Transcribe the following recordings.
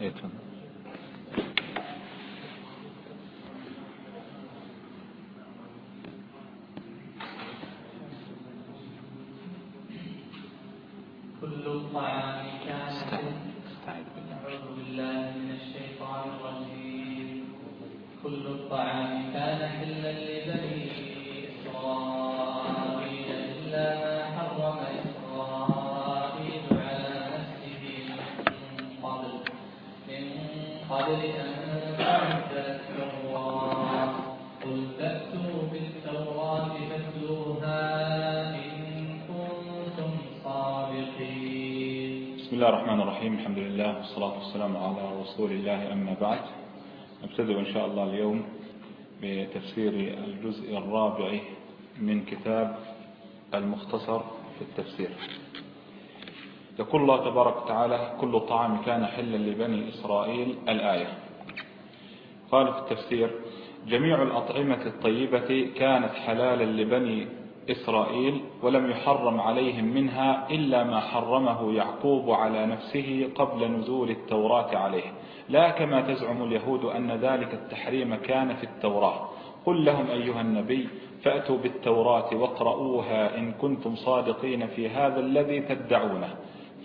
إيه تفضل الرحيم. الحمد لله والصلاة والسلام على رسول الله. أما بعد نبتدئ إن شاء الله اليوم بتفسير الجزء الرابع من كتاب المختصر في التفسير. يقول الله تبارك وتعالى كل طعام كان حلا لبني إسرائيل. الآية. قال في التفسير جميع الأطعمة الطيبة كانت حلالا لبني إسرائيل ولم يحرم عليهم منها إلا ما حرمه يعقوب على نفسه قبل نزول التوراة عليه. لا كما تزعم اليهود أن ذلك التحريم كان في التوراة. قل لهم أيها النبي فأتوا بالتوراة واقرؤوها إن كنتم صادقين في هذا الذي تدعونه.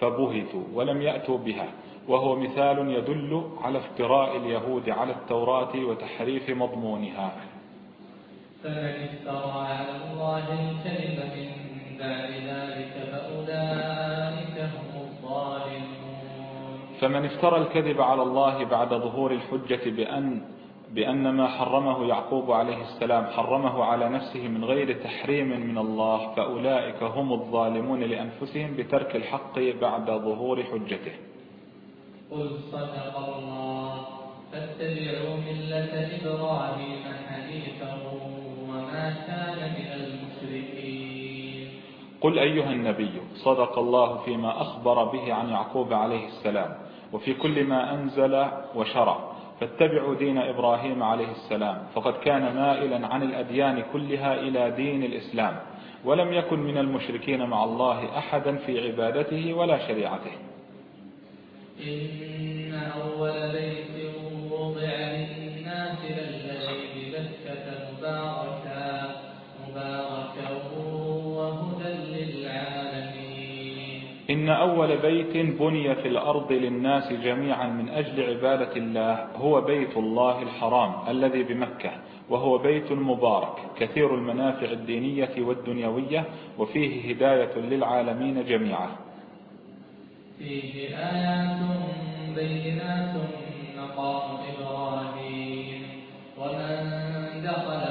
فبهتوا ولم يأتوا بها. وهو مثال يدل على افتراء اليهود على التوراة وتحريف مضمونها. فمن افترى على الله الكذب من بعد ذلك فأولئك هم الظالمون. فمن افترى الكذب على الله بعد ظهور الحجة بأن بأن ما حرمه يعقوب عليه السلام حرمه على نفسه من غير تحريم من الله فأولئك هم الظالمون لأنفسهم بترك الحق بعد ظهور حجته. قل صدق الله فاتبعوا ملة إبراهيم. كان من المشركين. قل أيها النبي صدق الله فيما أخبر به عن يعقوب عليه السلام وفي كل ما أنزل وشرع. فاتبعوا دين إبراهيم عليه السلام فقد كان مائلا عن الأديان كلها إلى دين الإسلام ولم يكن من المشركين مع الله أحدا في عبادته ولا شريعته. إن أول بيت أول بيت بني في الأرض للناس جميعا من أجل عبادة الله هو بيت الله الحرام الذي بمكة وهو بيت مبارك كثير المنافع الدينية والدنيوية وفيه هداية للعالمين جميعا. فيه آيات بينات مقام إبراهيم ومن دخله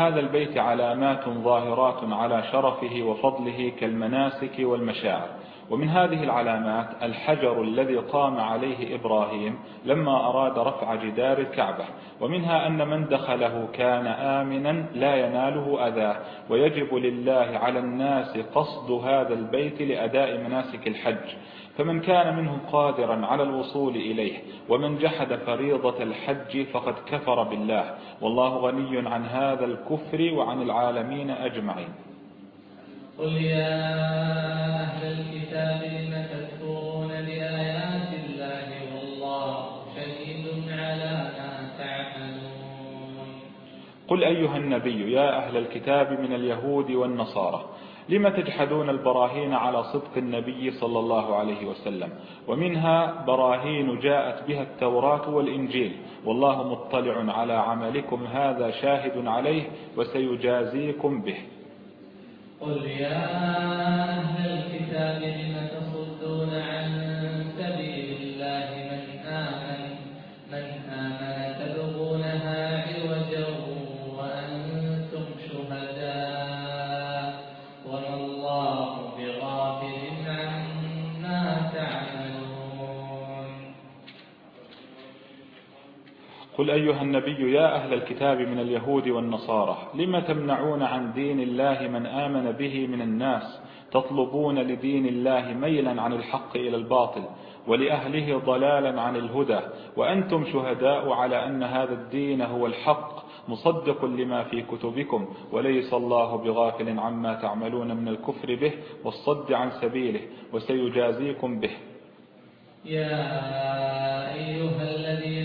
هذا البيت علامات ظاهرات على شرفه وفضله كالمناسك والمشاعر. ومن هذه العلامات الحجر الذي قام عليه إبراهيم لما أراد رفع جدار الكعبة. ومنها أن من دخله كان آمنا لا يناله أذاه ويجب لله على الناس قصد هذا البيت لأداء مناسك الحج. فمن كان منهم قادرا على الوصول إليه ومن جحد فريضة الحج فقد كفر بالله. والله غني عن هذا الكفر وعن العالمين أجمعين. قل يا أهل الكتاب لم قل أيها النبي يا أهل الكتاب من اليهود والنصارى لم تجحدون البراهين على صدق النبي صلى الله عليه وسلم؟ ومنها براهين جاءت بها التوراة والإنجيل والله مطلع على عملكم هذا شاهد عليه وسيجازيكم به. قل يا أهل الكتاب لم قل أيها النبي يا أهل الكتاب من اليهود والنصارى لم تمنعون عن دين الله من آمن به من الناس؟ تطلبون لدين الله ميلا عن الحق إلى الباطل ولأهله ضلالا عن الهدى. وأنتم شهداء على أن هذا الدين هو الحق مصدق لما في كتبكم. وليس الله بغافل عما تعملون من الكفر به والصد عن سبيله. وسيجازيكم به. يا أيها الذين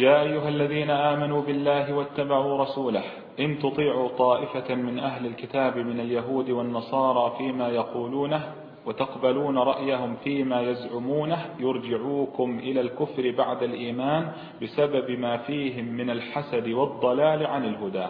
يا أيها الذين آمنوا بالله واتبعوا رسوله إن تطيعوا طائفة من أهل الكتاب من اليهود والنصارى فيما يقولونه وتقبلون رأيهم فيما يزعمونه يرجعوكم إلى الكفر بعد الإيمان بسبب ما فيهم من الحسد والضلال عن الهدى.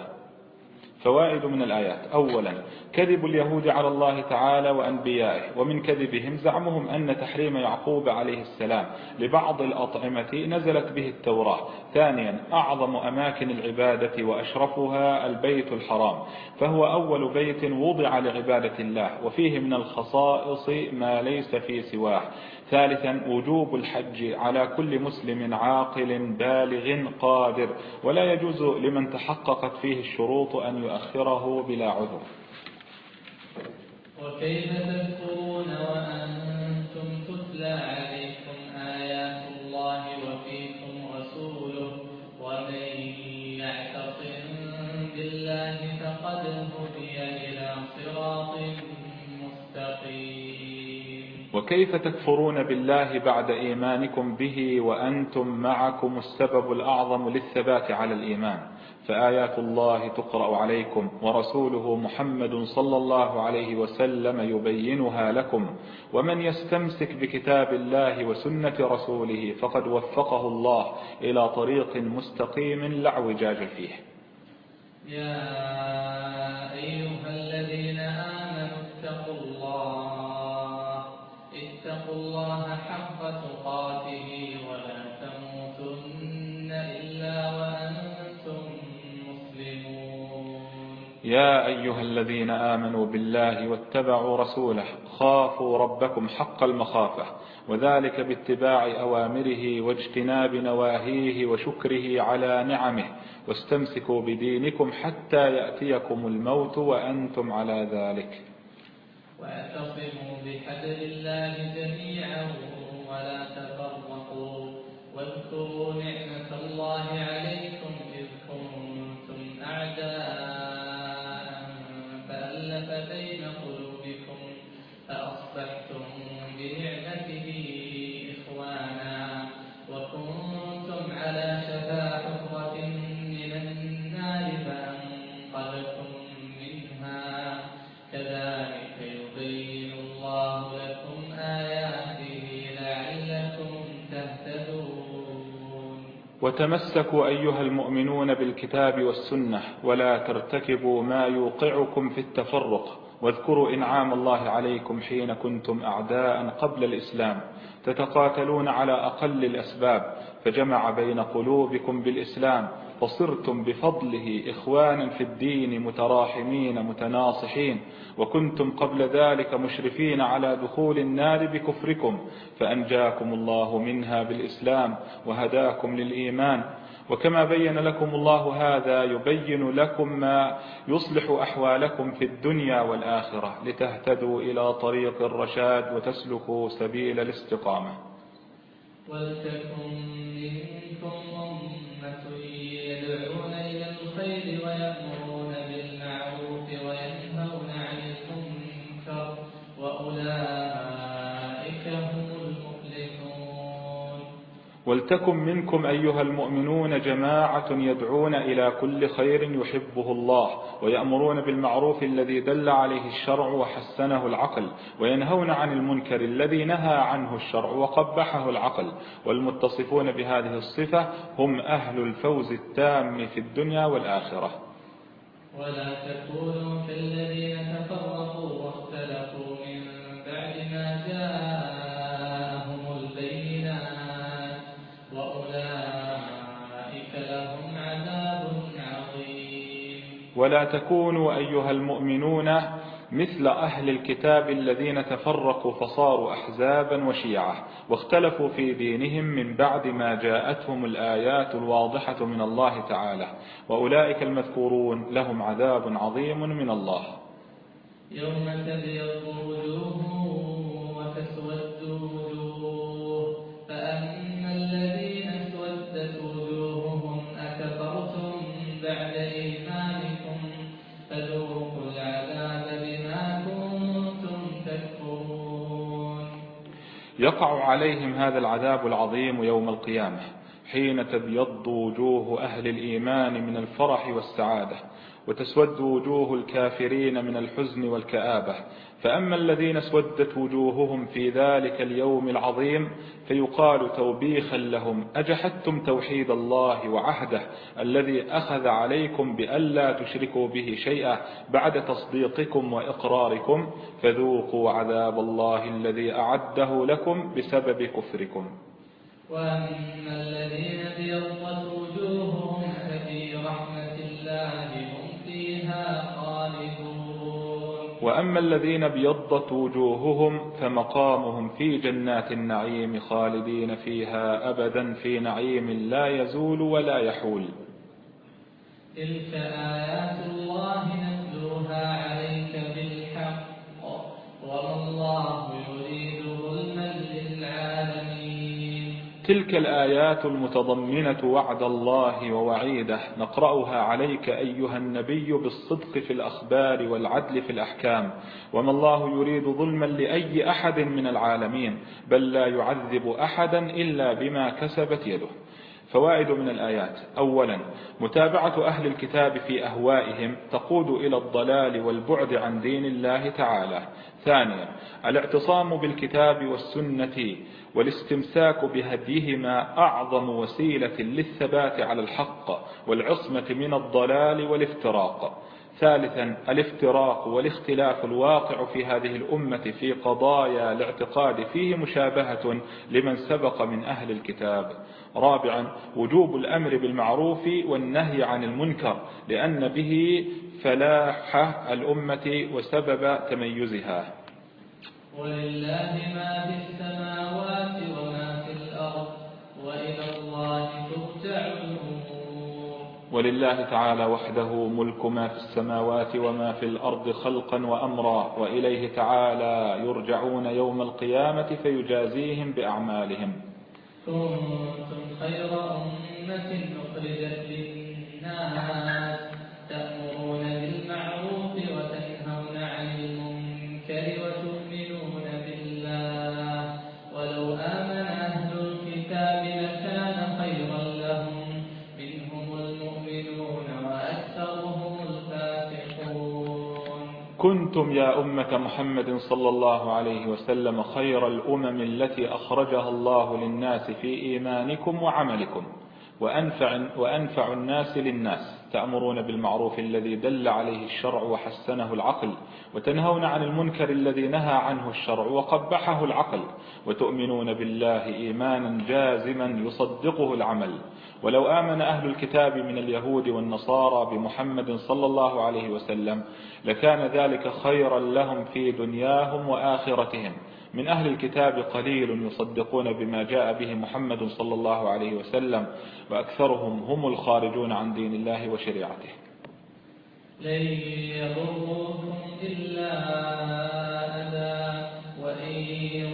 فوائد من الآيات. أولا كذب اليهود على الله تعالى وأنبيائه ومن كذبهم زعمهم أن تحريم يعقوب عليه السلام لبعض الأطعمة نزلت به التوراة. ثانيا أعظم أماكن العبادة وأشرفها البيت الحرام فهو أول بيت وضع لعبادة الله وفيه من الخصائص ما ليس في سواه. ثالثا وجوب الحج على كل مسلم عاقل بالغ قادر. ولا يجوز لمن تحققت فيه الشروط أن يؤخره بلا عذر. وكيف تذكرون وأنتم وكيف تكفرون بالله بعد إيمانكم به وأنتم معكم السبب الأعظم للثبات على الإيمان؟ فآيات الله تقرأ عليكم ورسوله محمد صلى الله عليه وسلم يبينها لكم. ومن يستمسك بكتاب الله وسنة رسوله فقد وفقه الله إلى طريق مستقيم لا فيه. يا أيها يا أيها الذين آمنوا بالله واتبعوا رسوله خافوا ربكم حق المخافة وذلك باتباع أوامره واجتناب نواهيه وشكره على نعمه واستمسكوا بدينكم حتى يأتيكم الموت وأنتم على ذلك. واعتصموا بحبل الله جميعا ولا تفرقوا واذكروا نعمة الله عليكم وتمسكوا أيها المؤمنون بالكتاب والسنة ولا ترتكبوا ما يوقعكم في التفرق واذكروا إنعام الله عليكم حين كنتم أعداء قبل الإسلام تتقاتلون على أقل الأسباب فجمع بين قلوبكم بالإسلام فصرتم بفضله إخوانا في الدين متراحمين متناصحين وكنتم قبل ذلك مشرفين على دخول النار بكفركم فأنجاكم الله منها بالإسلام وهداكم للإيمان. وكما بين لكم الله هذا يبين لكم ما يصلح أحوالكم في الدنيا والآخرة لتهتدوا إلى طريق الرشاد وتسلكوا سبيل الاستقامة. ولتكن منكم ولتكن منكم أيها المؤمنون جماعة يدعون إلى كل خير يحبه الله ويأمرون بالمعروف الذي دل عليه الشرع وحسنه العقل وينهون عن المنكر الذي نهى عنه الشرع وقبحه العقل والمتصفون بهذه الصفة هم أهل الفوز التام في الدنيا والآخرة. ولا تكونوا كالذين تفرقوا واختلفوا من بعد ما جاءهم ولا تكونوا أيها المؤمنون مثل أهل الكتاب الذين تفرقوا فصاروا أحزابا وشيعة واختلفوا في دينهم من بعد ما جاءتهم الآيات الواضحة من الله تعالى وأولئك المذكورون لهم عذاب عظيم من الله. يوم تبيض وجوه وتسود وجوه يقع عليهم هذا العذاب العظيم يوم القيامة حين تبيض وجوه أهل الإيمان من الفرح والسعادة. وتسود وجوه الكافرين من الحزن والكآبة. فأما الذين اسودت وجوههم في ذلك اليوم العظيم فيقال توبيخا لهم أجحدتم توحيد الله وعهده الذي أخذ عليكم بألا تشركوا به شيئا بعد تصديقكم وإقراركم فذوقوا عذاب الله الذي أعده لكم بسبب كفركم. وأما الذين ابيضت وأما الذين ابيضت وجوههم فمقامهم في جنات النعيم خالدين فيها أبدا في نعيم لا يزول ولا يحول. تلك آيات الله نتلوها عليك بالحق وما الله تلك الآيات المتضمنة وعد الله ووعيده نقرأها عليك أيها النبي بالصدق في الأخبار والعدل في الأحكام وما الله يريد ظلما لأي أحد من العالمين بل لا يعذب أحدا إلا بما كسبت يده. فوائد من الآيات. أولا متابعة أهل الكتاب في أهوائهم تقود إلى الضلال والبعد عن دين الله تعالى. ثانيا الاعتصام بالكتاب والسنة والاستمساك بهديهما أعظم وسيلة للثبات على الحق والعصمة من الضلال والافتراق. ثالثا الافتراق والاختلاف الواقع في هذه الأمة في قضايا الاعتقاد فيه مشابهة لمن سبق من أهل الكتاب. رابعا وجوب الأمر بالمعروف والنهي عن المنكر لأن به فلاح الأمة وسبب تميزها. ولله ما في السماوات وما في الأرض وإلى الله ترجع الأمور. ولله تعالى وحده ملك ما في السماوات وما في الأرض خلقا وأمرا وإليه تعالى يرجعون يوم القيامة فيجازيهم بأعمالهم. كنتم خير أمة أخرجت للناس. كنتم يا أمة محمد صلى الله عليه وسلم خير الأمم التي أخرجها الله للناس في إيمانكم وعملكم. وأنفع, وأنفع الناس للناس. تأمرون بالمعروف الذي دل عليه الشرع وحسنه العقل وتنهون عن المنكر الذي نهى عنه الشرع وقبحه العقل وتؤمنون بالله إيمانا جازما يصدقه العمل. ولو آمن أهل الكتاب من اليهود والنصارى بمحمد صلى الله عليه وسلم لكان ذلك خيرا لهم في دنياهم وآخرتهم. من أهل الكتاب قليل يصدقون بما جاء به محمد صلى الله عليه وسلم وأكثرهم هم الخارجون عن دين الله وشريعته. لن إلا أذى وإن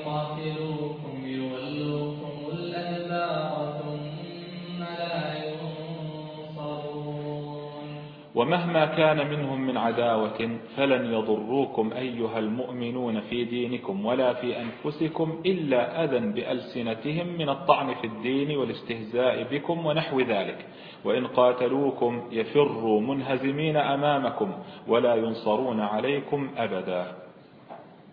ومهما كان منهم من عداوة فلن يضروكم أيها المؤمنون في دينكم ولا في أنفسكم إلا أذى بألسنتهم من الطعن في الدين والاستهزاء بكم ونحو ذلك. وإن قاتلوكم يفروا منهزمين أمامكم ولا ينصرون عليكم أبدا.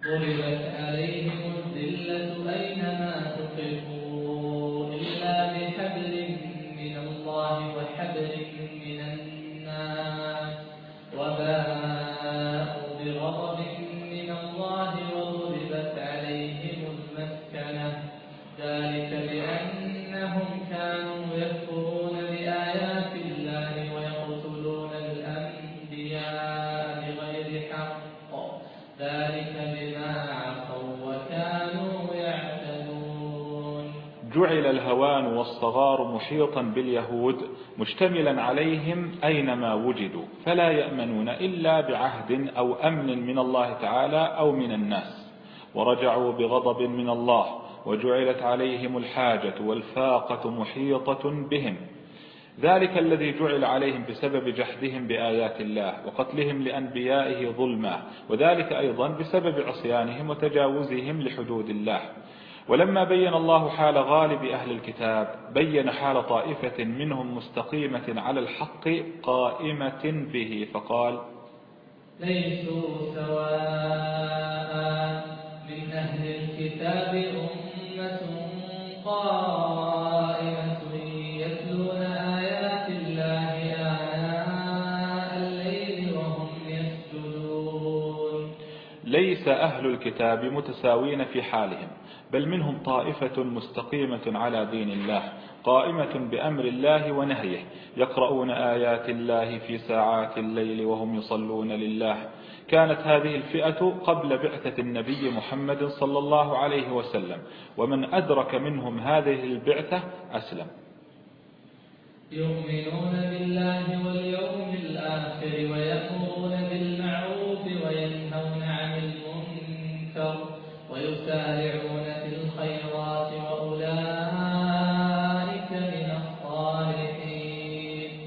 ضربت عليهم الذلة أينما تقفوا إلا بحبل من الله وحبل الهوان والصغار محيطا باليهود مشتملا عليهم أينما وجدوا فلا يأمنون إلا بعهد أو أمن من الله تعالى أو من الناس. ورجعوا بغضب من الله وجعلت عليهم الحاجة والفاقة محيطة بهم. ذلك الذي جعل عليهم بسبب جحدهم بآيات الله وقتلهم لأنبيائه ظلما وذلك أيضا بسبب عصيانهم وتجاوزهم لحدود الله. ولما بين الله حال غالب أهل الكتاب بين حال طائفة منهم مستقيمة على الحق قائمة به فقال ليسوا سواء من أهل الكتاب أمة قائمة. ليس أهل الكتاب متساوين في حالهم بل منهم طائفة مستقيمة على دين الله قائمة بأمر الله ونهيه يقرؤون آيات الله في ساعات الليل وهم يصلون لله. كانت هذه الفئة قبل بعثة النبي محمد صلى الله عليه وسلم ومن أدرك منهم هذه البعثة أسلم. يؤمنون بالله واليوم الآخر ويأمرون بالمعروف ويسارعون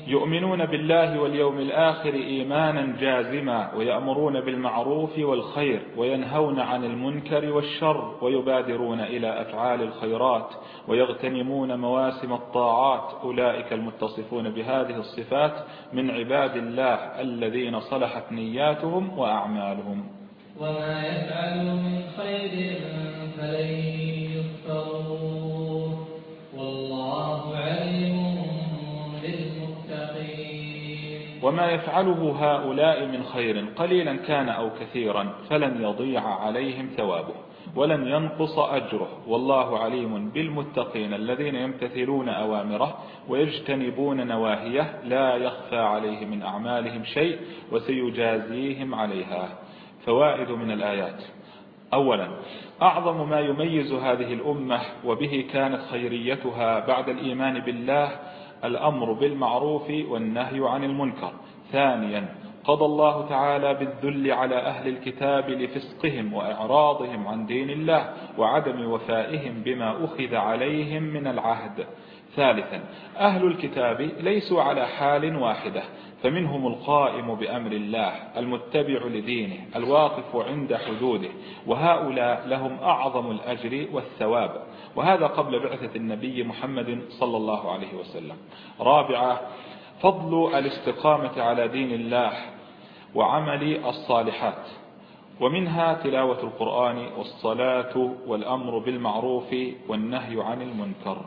يؤمنون بالله واليوم الآخر إيمانا جازما ويأمرون بالمعروف والخير وينهون عن المنكر والشر ويبادرون إلى أفعال الخيرات ويغتنمون مواسم الطاعات. أولئك المتصفون بهذه الصفات من عباد الله الذين صلحت نياتهم وأعمالهم. وما يفعلوا من خير فلن يكفروا والله عليم وما يفعله هؤلاء من خير قليلا كان أو كثيرا فلن يضيع عليهم ثوابه ولن ينقص أجره. والله عليم بالمتقين الذين يمتثلون أوامره ويجتنبون نواهيه لا يخفى عليه من أعمالهم شيء وسيجازيهم عليها. فوائد من الآيات. أولا أعظم ما يميز هذه الأمة وبه كانت خيريتها بعد الإيمان بالله الأمر بالمعروف والنهي عن المنكر. ثانيا قضى الله تعالى بالذل على أهل الكتاب لفسقهم وإعراضهم عن دين الله وعدم وفائهم بما أخذ عليهم من العهد. ثالثا أهل الكتاب ليسوا على حال واحدة فمنهم القائم بأمر الله المتبع لدينه الواقف عند حدوده وهؤلاء لهم أعظم الأجر والثواب. وهذا قبل بعثة النبي محمد صلى الله عليه وسلم. رابعة فضل الاستقامة على دين الله وعمل الصالحات. ومنها تلاوة القرآن والصلاة والأمر بالمعروف والنهي عن المنكر.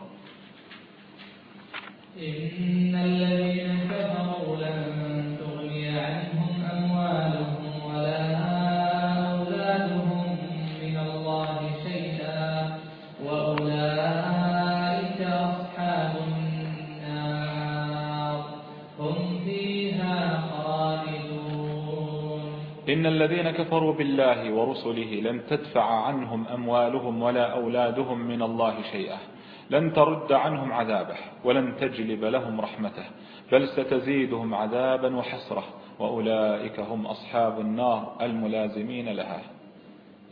إن الذين كفروا بالله ورسله لن تدفع عنهم أموالهم ولا أولادهم من الله شيئا. لن ترد عنهم عذابه ولن تجلب لهم رحمته بل ستزيدهم عذابا وحسرة وأولئك هم أصحاب النار الملازمين لها.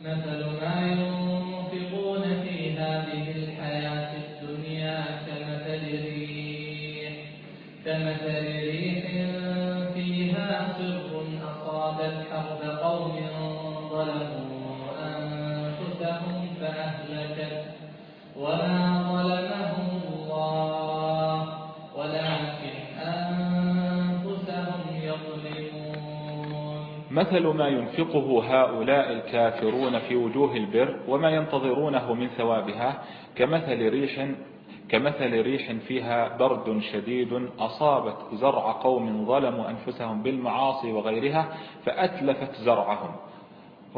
مثل ما ينفقون في هذه الحياة الدنيا كمثل ريح كمثل ريح مثل ما ينفقه هؤلاء الكافرون في وجوه البر وما ينتظرونه من ثوابها كمثل ريح كمثل ريح فيها برد شديد أصابت زرع قوم ظلموا أنفسهم بالمعاصي وغيرها فأتلفت زرعهم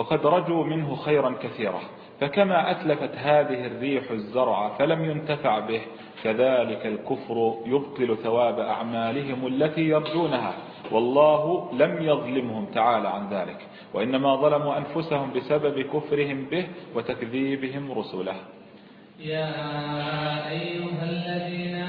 وقد رجوا منه خيرا كثيرا فكما أتلفت هذه الريح الزرع فلم ينتفع به كذلك الكفر يبطل ثواب أعمالهم التي يرجونها والله لم يظلمهم تعالى عن ذلك وإنما ظلموا أنفسهم بسبب كفرهم به وتكذيبهم رسله. يا أيها الذين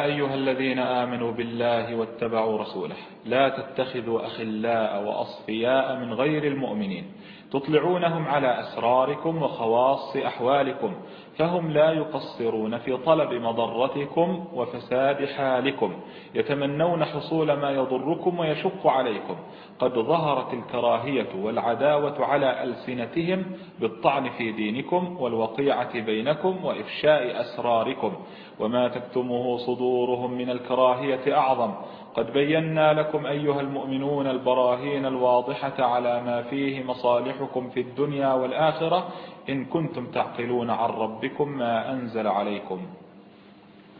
يا أيها الذين آمنوا بالله واتبعوا رسوله لا تتخذوا أخلاء وأصفياء من غير المؤمنين تطلعونهم على أسراركم وخواص أحوالكم فهم لا يقصرون في طلب مضرتكم وفساد حالكم يتمنون حصول ما يضركم ويشق عليكم. قد ظهرت الكراهية والعداوة على ألسنتهم بالطعن في دينكم والوقيعة بينكم وإفشاء أسراركم وما تكتمه صدورهم من الكراهية أعظم. قد بينا لكم أيها المؤمنون البراهين الواضحة على ما فيه مصالحكم في الدنيا والآخرة إن كنتم تعقلون عن ربكم ما أنزل عليكم.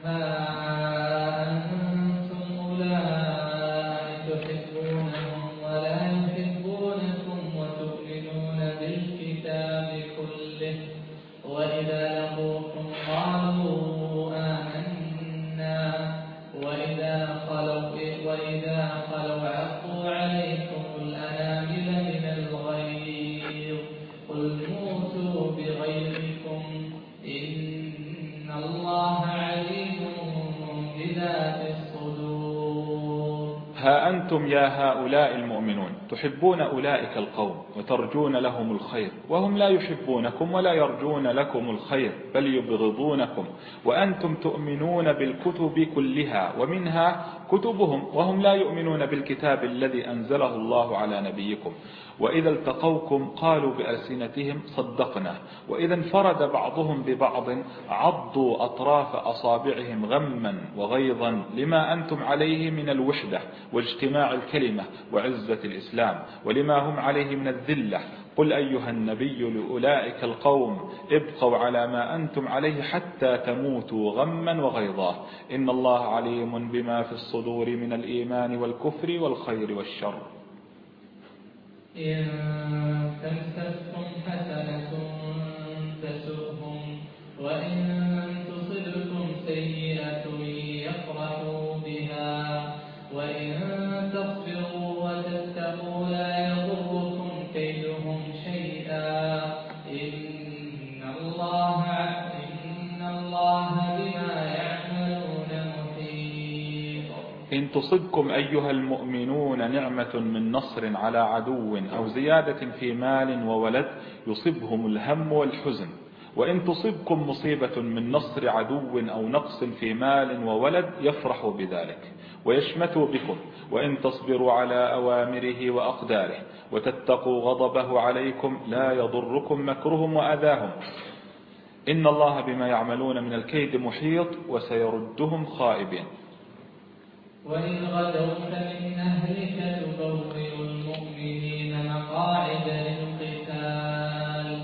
ها أنتم أولئك أنتم يا هؤلاء المؤمنون تحبون أولئك القوم. وترجون لهم الخير وهم لا يحبونكم ولا يرجون لكم الخير بل يبغضونكم وأنتم تؤمنون بالكتب كلها ومنها كتبهم وهم لا يؤمنون بالكتاب الذي أنزله الله على نبيكم وإذا التقوكم قالوا بألسنتهم صدقنا وإذا انفرد بعضهم ببعض عضوا أطراف أصابعهم غما وغيظا لما أنتم عليه من الوحدة واجتماع الكلمة وعزة الإسلام ولما هم عليه من الذلة. قل أيها النبي لأولئك القوم ابقوا على ما أنتم عليه حتى تموتوا غما وغيظا. إن الله عليم بما في الصدور من الإيمان والكفر والخير والشر. إن تمسسكم حسنة تسؤهم وإن إن تصبكم أيها المؤمنون نعمة من نصر على عدو أو زيادة في مال وولد يصبهم الهم والحزن. وإن تصبكم مصيبة من نصر عدو أو نقص في مال وولد يفرحوا بذلك ويشمتوا بكم. وإن تصبروا على أوامره وأقداره وتتقوا غضبه عليكم لا يضركم مكرهم وأذاهم. إن الله بما يعملون من الكيد محيط وسيردهم خائبين. وإن غدوت من أهلك تبوئ المؤمنين مقاعد للقتال.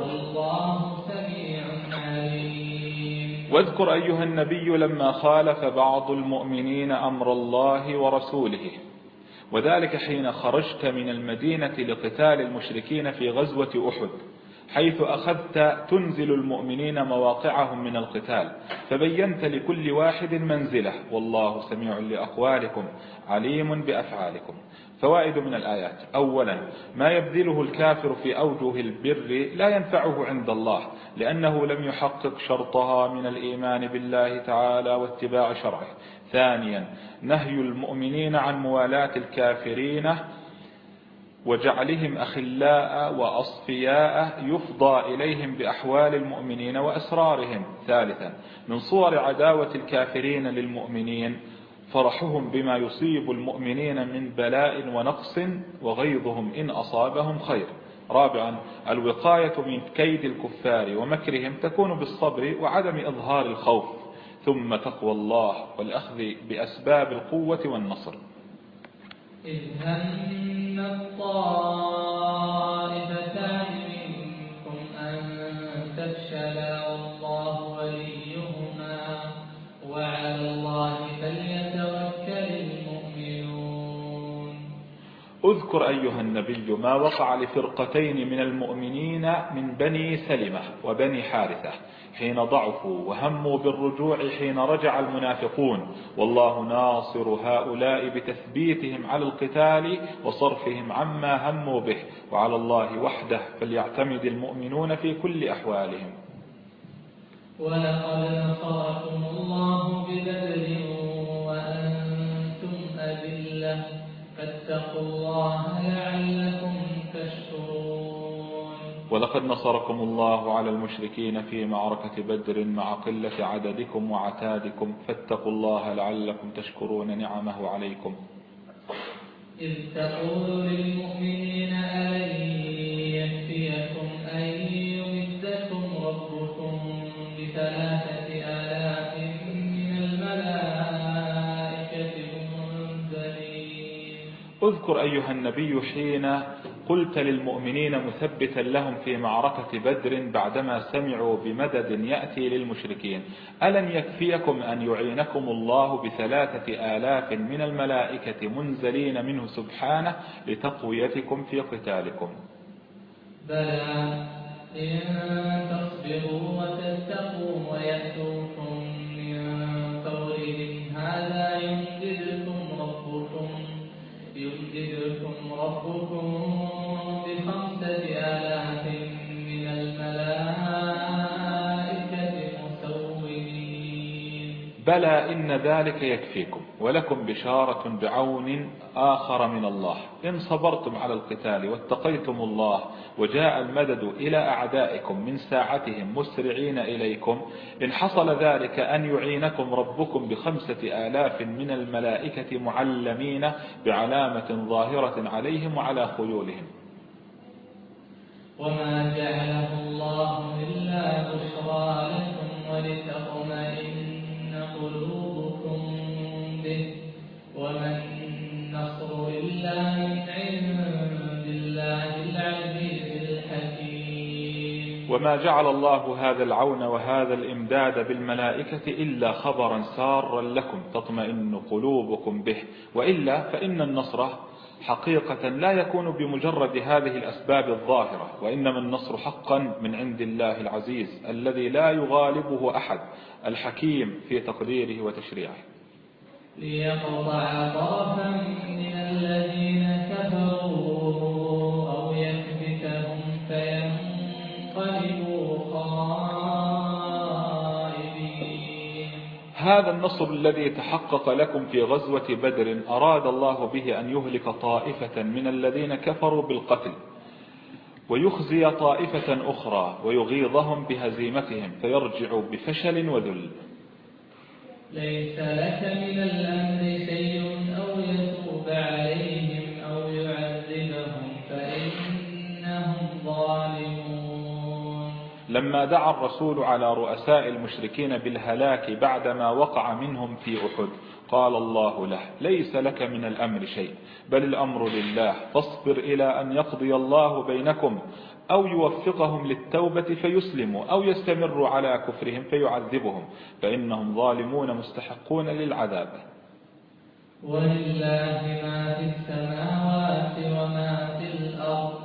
والله سميع عليم. واذكر أيها النبي لما خالف بعض المؤمنين أمر الله ورسوله. وذلك حين خرجت من المدينة لقتال المشركين في غزوة أحد. حيث أخذت تنزل المؤمنين مواقعهم من القتال فبينت لكل واحد منزلة والله سميع لأقوالكم عليم بأفعالكم. فوائد من الآيات. أولا ما يبذله الكافر في أوجه البر لا ينفعه عند الله لأنه لم يحقق شرطها من الإيمان بالله تعالى واتباع شرعه. ثانيا نهي المؤمنين عن موالاة الكافرين وجعلهم أخلاء وأصفياء يفضى إليهم بأحوال المؤمنين وأسرارهم. ثالثا من صور عداوة الكافرين للمؤمنين فرحهم بما يصيب المؤمنين من بلاء ونقص وغيظهم إن أصابهم خير. رابعا الوقاية من كيد الكفار ومكرهم تكون بالصبر وعدم إظهار الخوف ثم تقوى الله والأخذ بأسباب القوة والنصر. إذ هم الطائفتان اذكر أيها النبي ما وقع لفرقتين من المؤمنين من بني سلمة وبني حارثة حين ضعفوا وهموا بالرجوع حين رجع المنافقون. والله ناصر هؤلاء بتثبيتهم على القتال وصرفهم عما هموا به. وعلى الله وحده فليعتمد المؤمنون في كل أحوالهم. ولقد نصركم الله ببدر وأنتم أذلة. فاتقوا الله لعلكم تشكرون. ولقد نصركم الله على المشركين في معركة بدر مع قلة عددكم وعتادكم. فاتقوا الله لعلكم تشكرون. نعمه عليكم. إذ تقول للمؤمنين ألن اذكر أيها النبي حين قلت للمؤمنين مثبتا لهم في معركة بدر بعدما سمعوا بمدد يأتي للمشركين. ألن يكفيكم أن يعينكم الله بثلاثة آلاف من الملائكة منزلين منه سبحانه لتقويتكم في قتالكم؟ بلى إن تصبروا وتتقوا ويأتوكم من فورهم هذا يمددكم ربكم بلى إن ذلك يكفيكم ولكم بشارة بعون آخر من الله. إن صبرتم على القتال واتقيتم الله وجاء المدد إلى أعدائكم من ساعتهم مسرعين إليكم إن حصل ذلك أن يعينكم ربكم بخمسة آلاف من الملائكة معلمين بعلامة ظاهرة عليهم وعلى خيولهم. وما جعله الله إلا بشرى لكم ولتطمئن قلوبكم به. وما النصر إلا من عند الله العزيز الحكيم. وما جعل الله هذا العون وهذا الإمداد بالملائكة إلا خبرا سارا لكم تطمئن قلوبكم به. وإلا فإن النصر حقيقة لا يكون بمجرد هذه الأسباب الظاهرة وإنما النصر حقا من عند الله العزيز الذي لا يغالبه أحد. الحكيم في تقديره وتشريعه. ليقطع طرفا من الذين كفروا أو يكبتهم فينقلبوا خائبين. هذا النصر الذي تحقق لكم في غزوة بدر أراد الله به أن يهلك طائفة من الذين كفروا بالقتل. ويخزي طائفة أخرى ويغيظهم بهزيمتهم فيرجعوا بفشل وذل. ليس لك من الأمر شيء أو يتوب عليهم أو يعذبهم فإنهم ظالمون. لما دعا الرسول على رؤساء المشركين بالهلاك بعدما وقع منهم في أحد قال الله له ليس لك من الأمر شيء بل الأمر لله فاصبر إلى أن يقضي الله بينكم أو يوفقهم للتوبة فيسلموا أو يستمروا على كفرهم فيعذبهم فإنهم ظالمون مستحقون للعذاب. ولله ما في السماوات وما في الأرض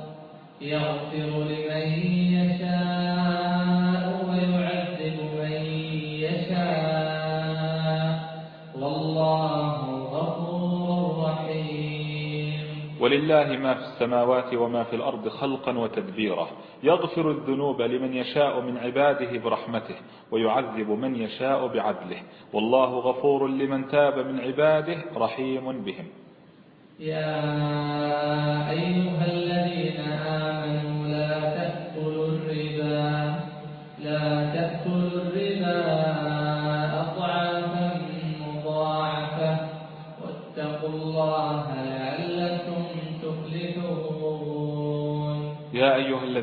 يغفر لمن يشاء. ولله ما في السماوات وما في الأرض خلقا وتدبيرا. يغفر الذنوب لمن يشاء من عباده برحمته ويعذب من يشاء بعدله. والله غفور لمن تاب من عباده رحيم بهم. يا أيها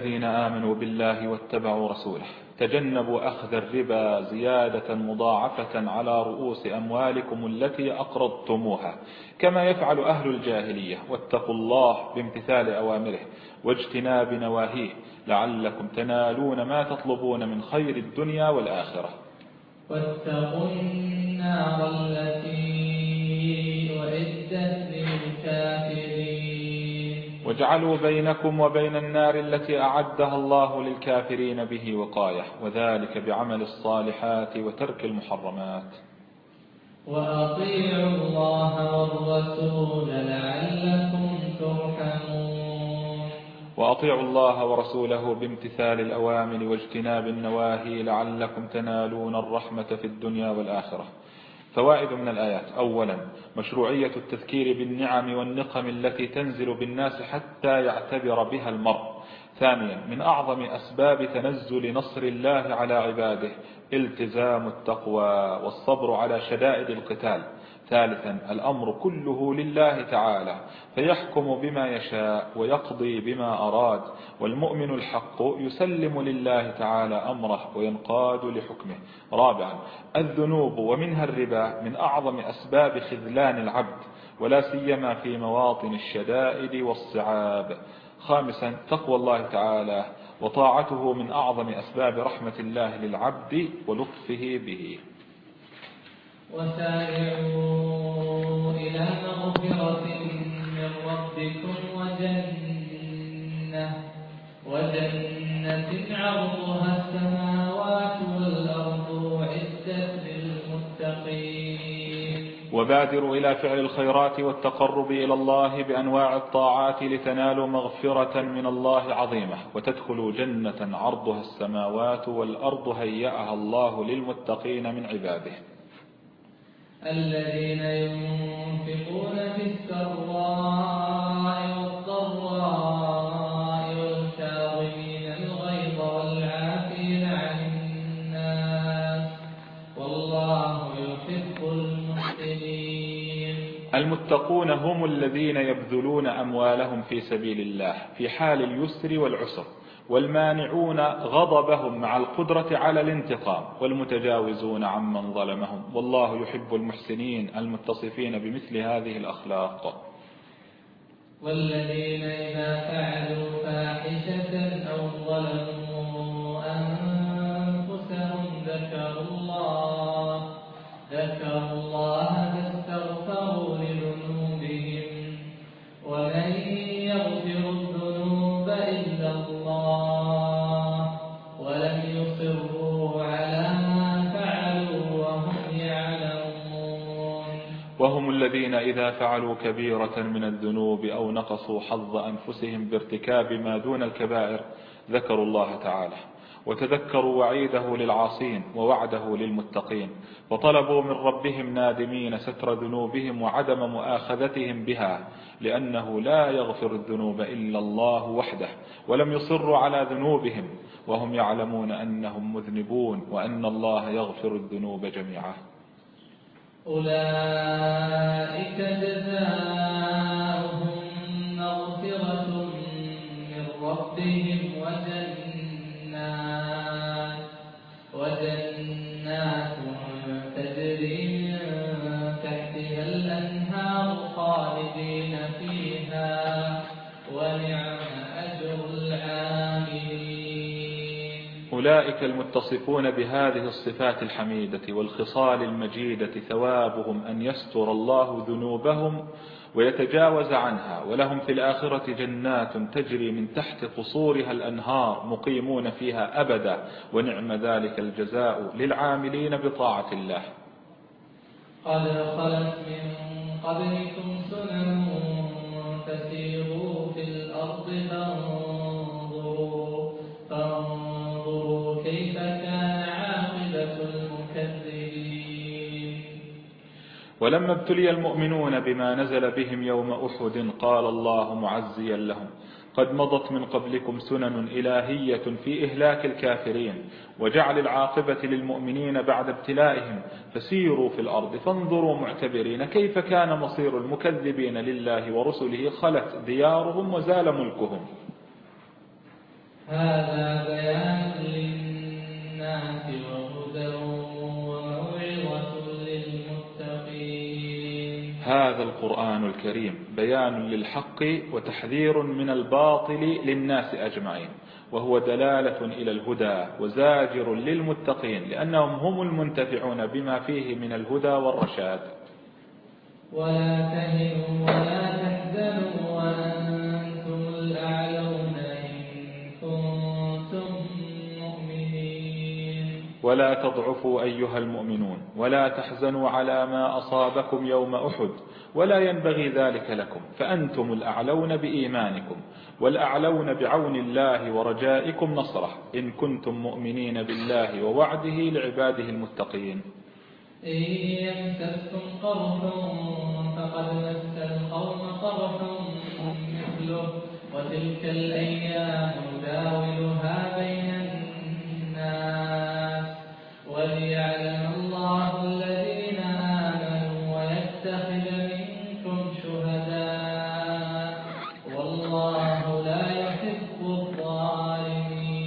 الذين آمنوا بالله واتبعوا رسوله. تجنبوا أخذ الربا زيادة مضاعفة على رؤوس أموالكم التي أقرضتموها كما يفعل أهل الجاهلية. واتقوا الله بامتثال أوامره واجتناب نواهيه لعلكم تنالون ما تطلبون من خير الدنيا والآخرة. واتقوا النار التي أعدت للكافرين. واجعلوا بينكم وبين النار التي أعدها الله للكافرين به وقاية وذلك بعمل الصالحات وترك المحرمات. وأطيعوا الله والرسول لعلكم ترحمون. وأطيعوا الله ورسوله بامتثال الأوامر واجتناب النواهي لعلكم تنالون الرحمة في الدنيا والآخرة. فوائد من الآيات. أولا مشروعية التذكير بالنعم والنقم التي تنزل بالناس حتى يعتبر بها المرء. ثانيا من أعظم أسباب تنزل نصر الله على عباده التزام التقوى والصبر على شدائد القتال. ثالثا الأمر كله لله تعالى فيحكم بما يشاء ويقضي بما أراد والمؤمن الحق يسلم لله تعالى أمره وينقاد لحكمه. رابعا الذنوب ومنها الربا من أعظم أسباب خذلان العبد ولا سيما في مواطن الشدائد والصعاب. خامسا تقوى الله تعالى وطاعته من أعظم أسباب رحمة الله للعبد ولطفه به. وسارعوا إلى مغفرة من ربكم وجنة وجنة عرضها السماوات والأرض عدت للمتقين. وبادروا إلى فعل الخيرات والتقرب إلى الله بأنواع الطاعات لتنالوا مغفرة من الله عظيمة. وتدخلوا جنة عرضها السماوات والأرض هيأها الله للمتقين من عباده. الذين ينفقون في السراء والضراء والكاظمين الغيظ والعافين عن الناس والله يحب المحسنين. المتقون هم الذين يبذلون أموالهم في سبيل الله في حال اليسر والعسر. والمانعون غضبهم مع القدرة على الانتقام والمتجاوزون عمن ظلمهم. والله يحب المحسنين المتصفين بمثل هذه الأخلاق. والذين إذا فعلوا فاحشة أو ظلموا أنفسهم ذكروا الله ذكروا الذين إذا فعلوا كبيرة من الذنوب أو نقصوا حظ أنفسهم بارتكاب ما دون الكبائر ذكروا الله تعالى. وتذكروا وعيده للعاصين ووعده للمتقين. وطلبوا من ربهم نادمين ستر ذنوبهم وعدم مؤاخذتهم بها لأنه لا يغفر الذنوب إلا الله وحده. ولم يصروا على ذنوبهم وهم يعلمون أنهم مذنبون وأن الله يغفر الذنوب جميعا. أولئك جزاؤهم مغفرة من ربهم. المتصفون بهذه الصفات الحميدة والخصال المجيدة ثوابهم أن يستر الله ذنوبهم ويتجاوز عنها ولهم في الآخرة جنات تجري من تحت قصورها الأنهار مقيمون فيها أبدا ونعم ذلك الجزاء للعاملين بطاعة الله. قد خلت من قبلكم سنن ولما ابتلي المؤمنون بما نزل بهم يوم أحد قال الله معزيا لهم. قد مضت من قبلكم سنن إلهية في إهلاك الكافرين وجعل العاقبة للمؤمنين بعد ابتلائهم فسيروا في الأرض فانظروا معتبرين كيف كان مصير المكذبين لله ورسله خلت ديارهم وزال ملكهم. هذا بيان هذا القرآن الكريم بيان للحق وتحذير من الباطل للناس أجمعين وهو دلالة إلى الهدى وزاجر للمتقين لأنهم هم المنتفعون بما فيه من الهدى والرشاد. ولا تهنوا ولا تحزنوا ولا تضعفوا أيها المؤمنون ولا تحزنوا على ما أصابكم يوم أحد ولا ينبغي ذلك لكم فأنتم الأعلون بإيمانكم والأعلون بعون الله ورجائكم نصره إن كنتم مؤمنين بالله ووعده لعباده المتقين. إن يمسسكم قرح فقد مس القوم قرح مثله وتلك الأيام نداولها بين الناس. الله الذين آمنوا ويتخذ منكم شهداء. والله لا يحب الظالمين.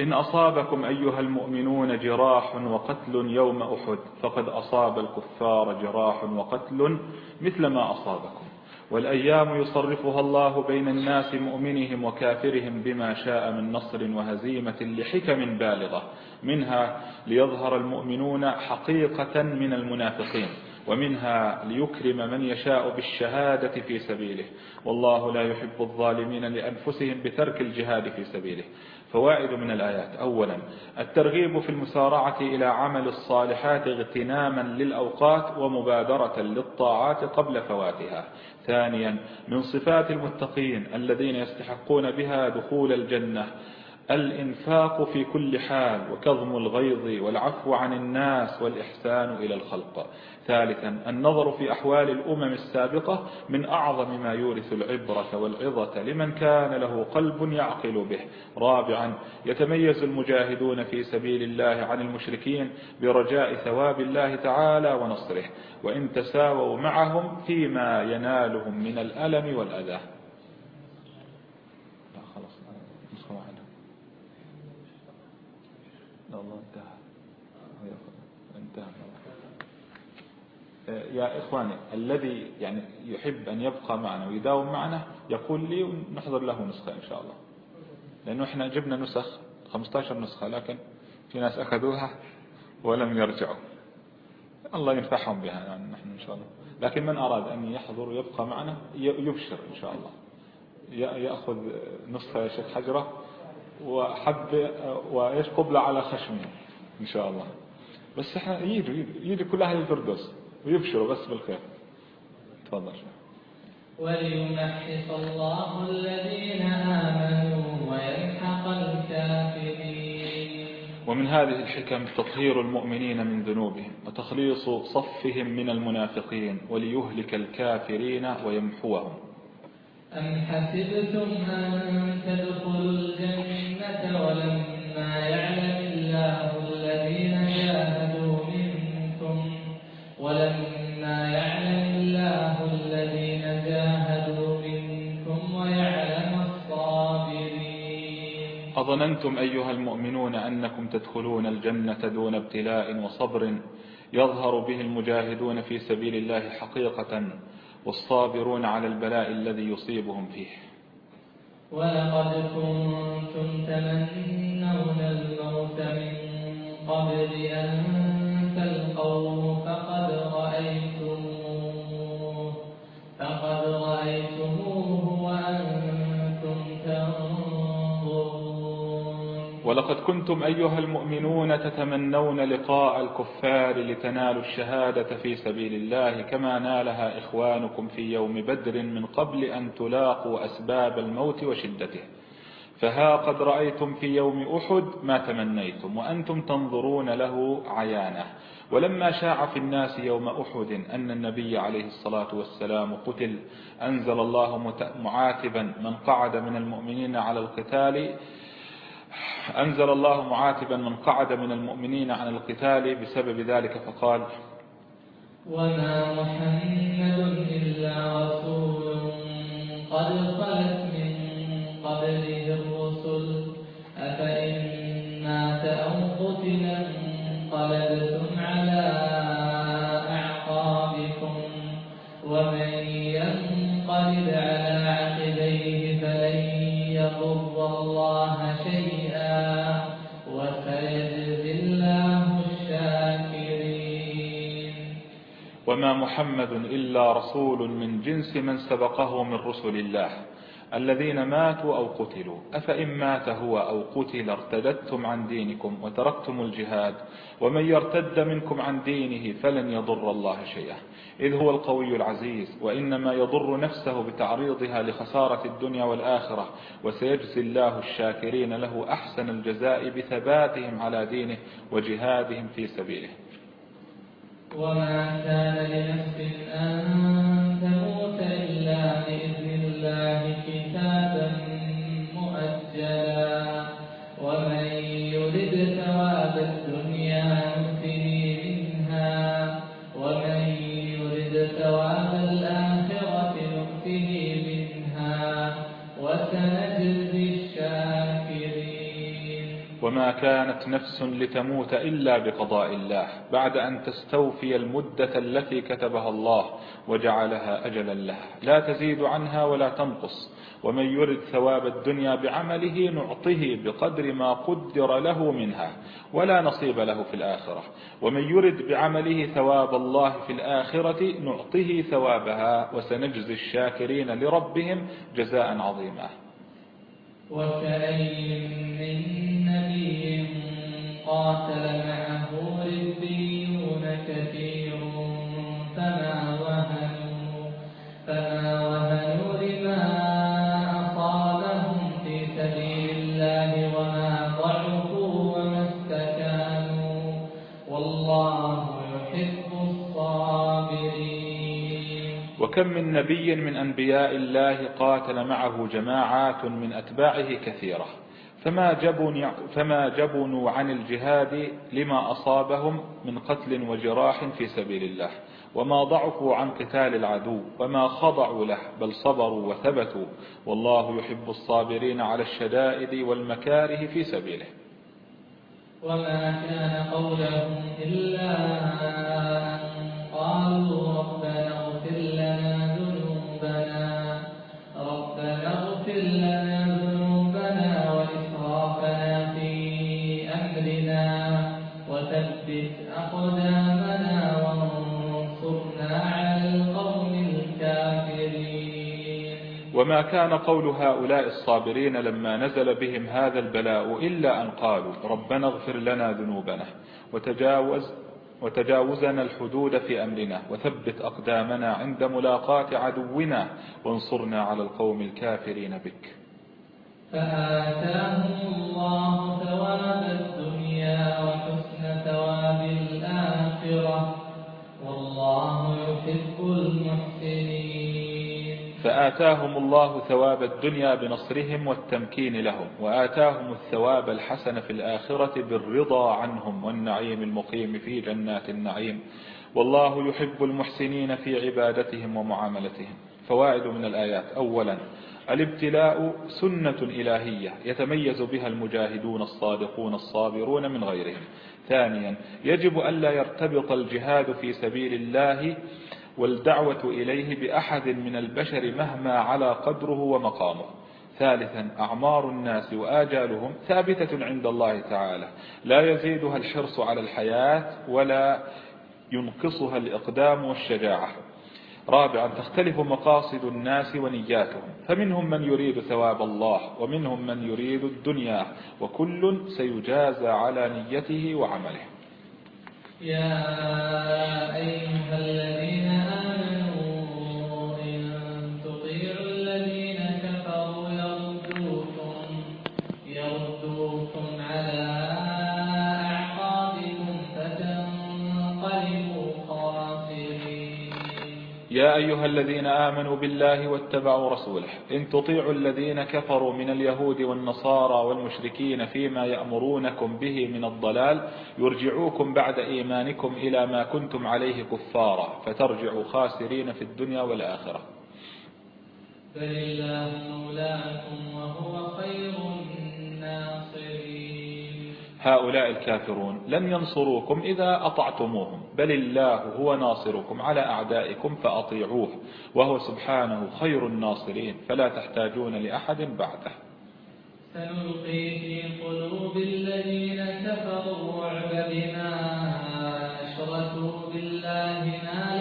إن أصابكم أيها المؤمنون جراح وقتل يوم أحد فقد أصاب الكفار جراح وقتل مثل ما أصابكم. والأيام يصرفها الله بين الناس مؤمنهم وكافرهم بما شاء من نصر وهزيمة لحكم بالغة منها ليظهر المؤمنون حقيقة من المنافقين ومنها ليكرم من يشاء بالشهادة في سبيله. والله لا يحب الظالمين لأنفسهم بترك الجهاد في سبيله. فوائد من الآيات. أولا الترغيب في المسارعة إلى عمل الصالحات اغتناما للأوقات ومبادرة للطاعات قبل فواتها. ثانيا من صفات المتقين الذين يستحقون بها دخول الجنة الإنفاق في كل حال وكظم الغيظ والعفو عن الناس والإحسان إلى الخلق. ثالثا النظر في أحوال الأمم السابقة من أعظم ما يورث العبرة والعظة لمن كان له قلب يعقل به. رابعا يتميز المجاهدون في سبيل الله عن المشركين برجاء ثواب الله تعالى ونصره وإن تساووا معهم فيما ينالهم من الألم والأذى. الله انتهى انتهى. يا إخواني الذي يعني يحب أن يبقى معنا ويداوم معنا يقول لي ونحضر له نسخة إن شاء الله. لأنه إحنا جبنا نسخ 15 نسخة لكن في ناس أخذوها ولم يرجعوا. الله ينفعهم بها نحن إن شاء الله. لكن من أراد أن يحضر ويبقى معنا يبشر إن شاء الله. يأخذ نسخة يا شيخ حجرة وحب وإيش قبلة على خشمه إن شاء الله. بس إحنا يجوا يجوا كل أهل الفردوس ويبشروا بس بالخير. تفضل. وليمحص الله الذين آمنوا ويمحق الكافرين. ومن هذه الحكم تطهير المؤمنين من ذنوبهم وتخليص صفهم من المنافقين وليهلك الكافرين ويمحوهم. أم حسبتم أن تدخلوا الجنة ولما يعلم الله أظننتم أيها المؤمنون أنكم تدخلون الجنة دون ابتلاء وصبر يظهر به المجاهدون في سبيل الله حقيقة والصابرون على البلاء الذي يصيبهم فيه. ولقد كنتم تمنون الموت من قبل أن ولقد كنتم أيها المؤمنون تتمنون لقاء الكفار لتنالوا الشهادة في سبيل الله كما نالها إخوانكم في يوم بدر من قبل أن تلاقوا أسباب الموت وشدته. فها قد رأيتم في يوم أحد ما تمنيتم وأنتم تنظرون له عيانه. ولما شاع في الناس يوم أحد أن النبي عليه الصلاة والسلام قتل أنزل الله معاتبا من قعد من المؤمنين على القتال أنزل الله معاتبا من قعد من المؤمنين عن القتال بسبب ذلك فقال وما محمد إلا رسول قد خلت من قبله على أعقابكم ومن ينقلب على عقبيه فلن الله شيئا وسيجزي الله الشاكرين. وما محمد إلا رسول من جنس من سبقه من رسل الله. الذين ماتوا أو قتلوا. أفإن مات هو أو قتل ارتدتم عن دينكم وتركتم الجهاد ومن يرتد منكم عن دينه فلن يضر الله شيئا. إذ هو القوي العزيز وإنما يضر نفسه بتعريضها لخسارة الدنيا والآخرة وسيجزي الله الشاكرين له أحسن الجزاء بثباتهم على دينه وجهادهم في سبيله. وما كان لنفس أن تموت إلا بإذن الله وما كانت نفس لتموت إلا بقضاء الله بعد أن تستوفي المدة التي كتبها الله وجعلها أجلا لها لا تزيد عنها ولا تنقص ومن يرد ثواب الدنيا بعمله نعطه بقدر ما قدر له منها ولا نصيب له في الآخرة. ومن يرد بعمله ثواب الله في الآخرة نعطه ثوابها وسنجزي الشاكرين لربهم جزاء عظيما. وكأي من نبي قاتل معه ربيون كثير فما وهنوا فما وهنوا لما وكم من نبي من أنبياء الله قاتل معه جماعات من أتباعه كثيرة. فما جبنوا, فما جبنوا عن الجهاد لما أصابهم من قتل وجراح في سبيل الله. وما ضعفوا عن قتال العدو. وما خضعوا له بل صبروا وثبتوا. والله يحب الصابرين على الشدائد والمكاره في سبيله. وما كان قولهم إلا أن قالوا ربنا وما كان قول هؤلاء الصابرين لما نزل بهم هذا البلاء إلا أن قالوا ربنا اغفر لنا ذنوبنا وتجاوز وتجاوزنا الحدود في أمرنا وثبت أقدامنا عند ملاقاة عدونا وانصرنا على القوم الكافرين بك. فآتاهم الله ثواب الدنيا وحسن ثواب الآخرة. والله يحب المحسنين. فآتاهم الله ثواب الدنيا بنصرهم والتمكين لهم وآتاهم الثواب الحسن في الآخرة بالرضا عنهم والنعيم المقيم في جنات النعيم. والله يحب المحسنين في عبادتهم ومعاملتهم. فوائد من الآيات. أولا الابتلاء سنة إلهية يتميز بها المجاهدون الصادقون الصابرون من غيرهم. ثانيا يجب ألا يرتبط الجهاد في سبيل الله والدعوة إليه بأحد من البشر مهما على قدره ومقامه. ثالثا أعمار الناس وآجالهم ثابتة عند الله تعالى. لا يزيدها الحرص على الحياة ولا ينقصها الإقدام والشجاعة. رابعا تختلف مقاصد الناس ونياتهم. فمنهم من يريد ثواب الله ومنهم من يريد الدنيا وكل سيجازى على نيته وعمله. يا أيها الذين آمنوا يا أيها الذين آمنوا بالله واتبعوا رسوله إن تطيعوا الذين كفروا من اليهود والنصارى والمشركين فيما يأمرونكم به من الضلال يرجعوكم بعد إيمانكم إلى ما كنتم عليه كفارا فترجعوا خاسرين في الدنيا والآخرة. بل الله مولاكم وهو خير هؤلاء الكافرون لن ينصروكم إذا أطعتموهم بل الله هو ناصركم على أعدائكم فأطيعوه وهو سبحانه خير الناصرين فلا تحتاجون لأحد بعده. سنلقي في قلوب الذين كفروا الرعب بما أشركوا بالله ما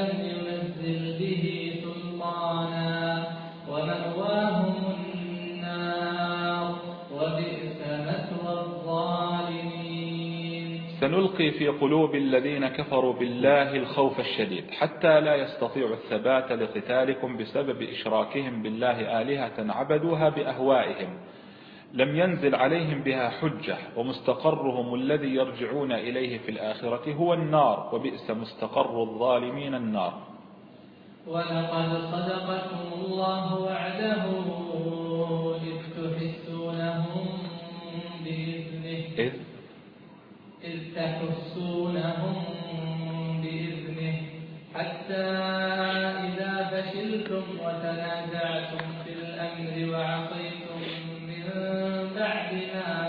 سنلقي في قلوب الذين كفروا بالله الخوف الشديد حتى لا يستطيعوا الثبات لقتالكم بسبب إشراكهم بالله آلهة عبدوها بأهوائهم لم ينزل عليهم بها حجة ومستقرهم الذي يرجعون إليه في الآخرة هو النار وبئس مستقر الظالمين النار. ولقد صدقكم الله وعده إذ تحسونهم بإذنه حتى إذا فشلتم وتنازعتم في الأمر وعصيتم من بعد ما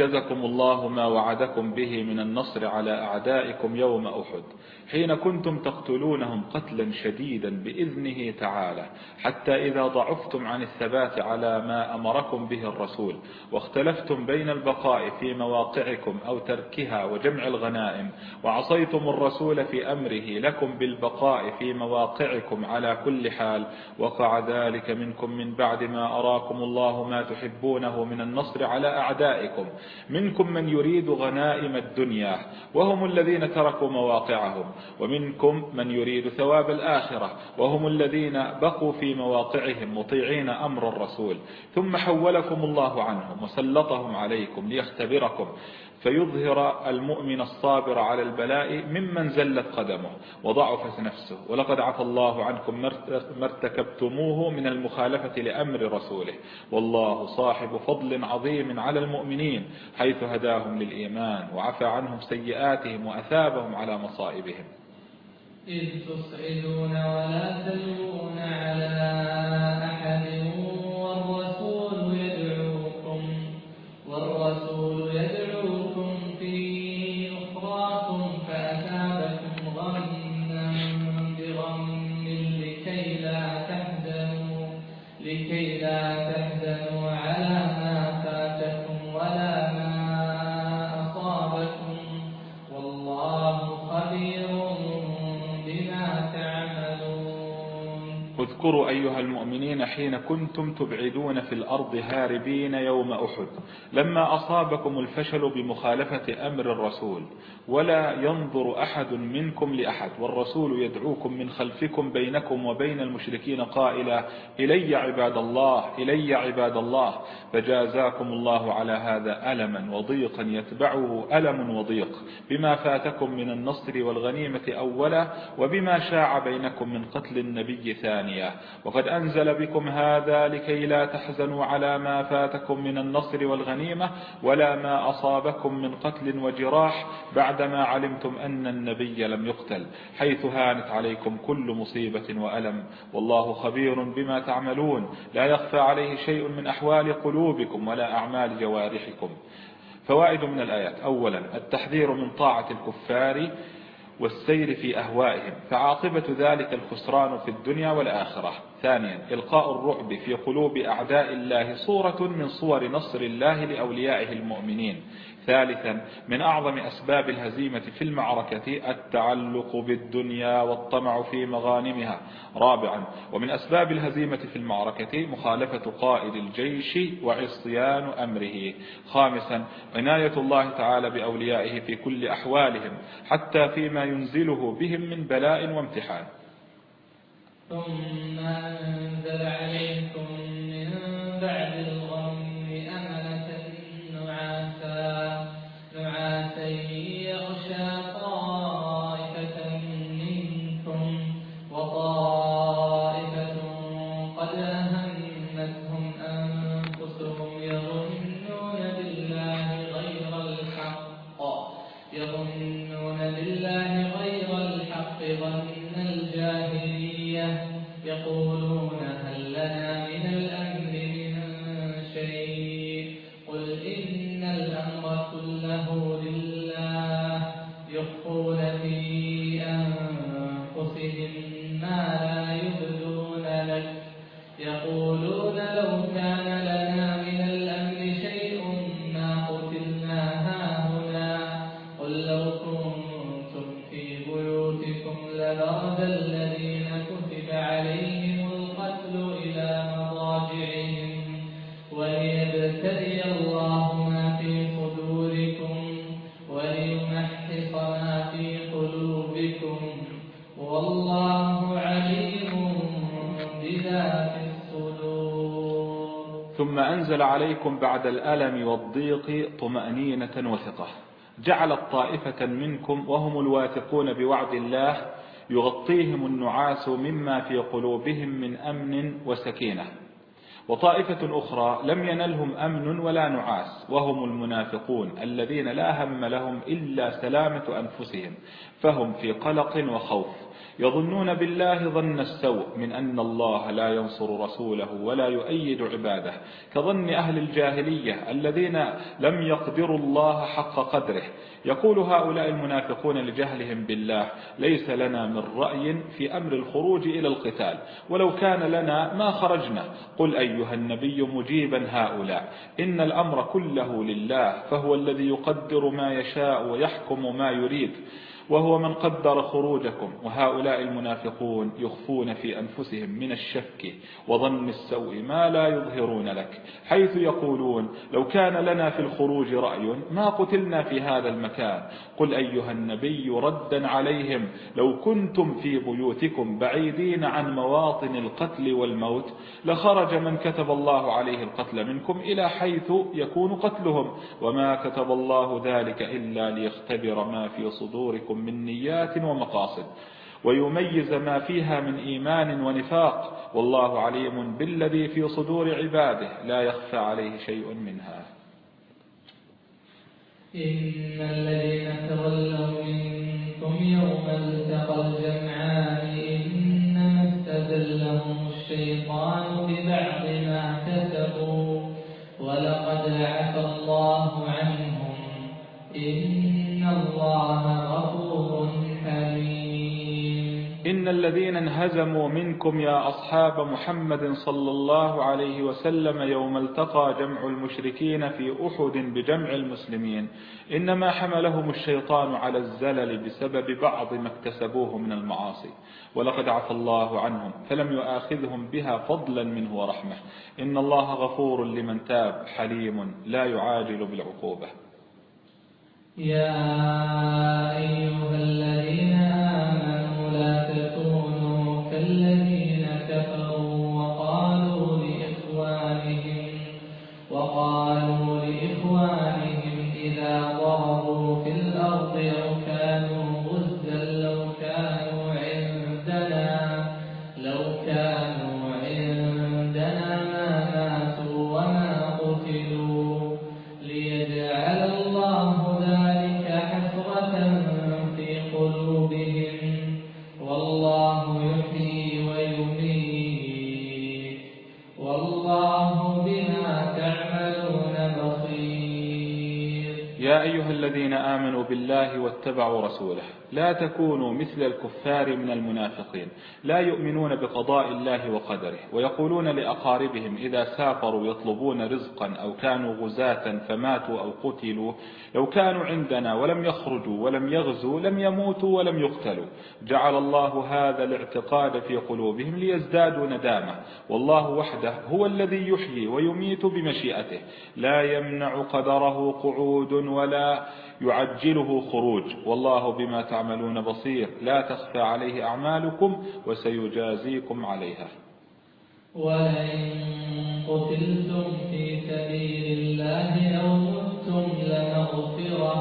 أنجزكم الله ما وعدكم به من النصر على أعدائكم يوم أحد حين كنتم تقتلونهم قتلا شديدا بإذنه تعالى حتى إذا ضعفتم عن الثبات على ما أمركم به الرسول واختلفتم بين البقاء في مواقعكم أو تركها وجمع الغنائم وعصيتم الرسول في أمره لكم بالبقاء في مواقعكم على كل حال وقع ذلك منكم من بعد ما أراكم الله ما تحبونه من النصر على أعدائكم. منكم من يريد غنائم الدنيا وهم الذين تركوا مواقعهم ومنكم من يريد ثواب الآخرة وهم الذين بقوا في مواقعهم مطيعين أمر الرسول. ثم حولكم الله عنهم وسلطهم عليكم ليختبركم. فيظهر المؤمن الصابر على البلاء ممن زلت قدمه وضعفت نفسه. ولقد عفى الله عنكم ما ارتكبتموه من المخالفة لأمر رسوله. والله صاحب فضل عظيم على المؤمنين حيث هداهم للإيمان وعفى عنهم سيئاتهم وأثابهم على مصائبهم. إذ تصعدون ولا تلوون على أحد اذكروا أيها المؤمنين حين كنتم تبعدون في الأرض هاربين يوم أحد لما أصابكم الفشل بمخالفة أمر الرسول ولا ينظر أحد منكم لأحد والرسول يدعوكم من خلفكم بينكم وبين المشركين قائلا إلي عباد الله إلي عباد الله. فجازاكم الله على هذا ألما وضيقا يتبعه ألم وضيق بما فاتكم من النصر والغنيمة أولا وبما شاع بينكم من قتل النبي ثانيا. وقد أنزل بكم هذا لكي لا تحزنوا على ما فاتكم من النصر والغنيمة ولا ما أصابكم من قتل وجراح بعدما علمتم أن النبي لم يقتل حيث هانت عليكم كل مصيبة وألم. والله خبير بما تعملون. لا يخفى عليه شيء من أحوال قلوبكم ولا أعمال جوارحكم. فوائد من الآيات. أولا التحذير من طاعة الكفار والسير في أهوائهم. فعاقبة ذلك الخسران في الدنيا والآخرة. ثانيا إلقاء الرعب في قلوب أعداء الله صورة من صور نصر الله لأوليائه المؤمنين. ثالثا من أعظم أسباب الهزيمة في المعركة التعلق بالدنيا والطمع في مغانمها. رابعا ومن أسباب الهزيمة في المعركة مخالفة قائد الجيش وعصيان أمره. خامسا عناية الله تعالى بأوليائه في كل أحوالهم حتى فيما ينزله بهم من بلاء وامتحان. ثم أنزل عليكم من بعد أنزل عليكم بعد الألم والضيق طمأنينة وثقة. جعلت طائفة منكم وهم الواثقون بوعد الله يغطيهم النعاس مما في قلوبهم من أمن وسكينة. وطائفة أخرى لم ينلهم أمن ولا نعاس وهم المنافقون الذين لا هم لهم إلا سلامة أنفسهم فهم في قلق وخوف. يظنون بالله ظن السوء من أن الله لا ينصر رسوله ولا يؤيد عباده كظن أهل الجاهلية الذين لم يقدروا الله حق قدره. يقول هؤلاء المنافقون لجهلهم بالله ليس لنا من رأي في أمر الخروج إلى القتال ولو كان لنا ما خرجنا. قل أيها النبي مجيبا هؤلاء إن الأمر كله لله فهو الذي يقدر ما يشاء ويحكم ما يريد. وهو من قدر خروجكم وهؤلاء المنافقون يخفون في أنفسهم من الشك وظن السوء ما لا يظهرون لك حيث يقولون لو كان لنا في الخروج رأي ما قتلنا في هذا المكان. قل أيها النبي ردا عليهم لو كنتم في بيوتكم بعيدين عن مواطن القتل والموت لخرج من كتب الله عليه القتل منكم إلى حيث يكون قتلهم وما كتب الله ذلك إلا ليختبر ما في صدوركم من نيات ومقاصد ويميز ما فيها من إيمان ونفاق والله عليم بالذي في صدور عباده لا يخفى عليه شيء منها. إن الذين تولوا منكم يوم التقى الجمعان إنما استزلهم الشيطان ببعض ما كسبوا ولقد عفى الله عنهم إن الله إن الذين انهزموا منكم يا أصحاب محمد صلى الله عليه وسلم يوم التقى جمع المشركين في أحد بجمع المسلمين. إنما حملهم الشيطان على الزلل بسبب بعض ما اكتسبوه من المعاصي. ولقد عفى الله عنهم. فلم يؤاخذهم بها فضلا منه ورحمة. إن الله غفور لمن تاب. حليم لا يعاجل بالعقوبة. يا أيها الذين آمنوا واتبعوا رسوله. لا تكونوا مثل الكفار من المنافقين. لا يؤمنون بقضاء الله وقدره ويقولون لأقاربهم إذا سافروا يطلبون رزقا أو كانوا غزاة فماتوا أو قتلوا لو كانوا عندنا ولم يخرجوا ولم يغزوا لم يموتوا ولم يقتلوا. جعل الله هذا الاعتقاد في قلوبهم ليزدادوا ندامة. والله وحده هو الذي يحيي ويميت بمشيئته. لا يمنع قدره قعود ولا يعجله خروج. والله بما تعملون بصير. لا تخفى عليه أعمالكم وسيجازيكم عليها. ولئن قتلتم في سبيل الله أو متم لمغفرة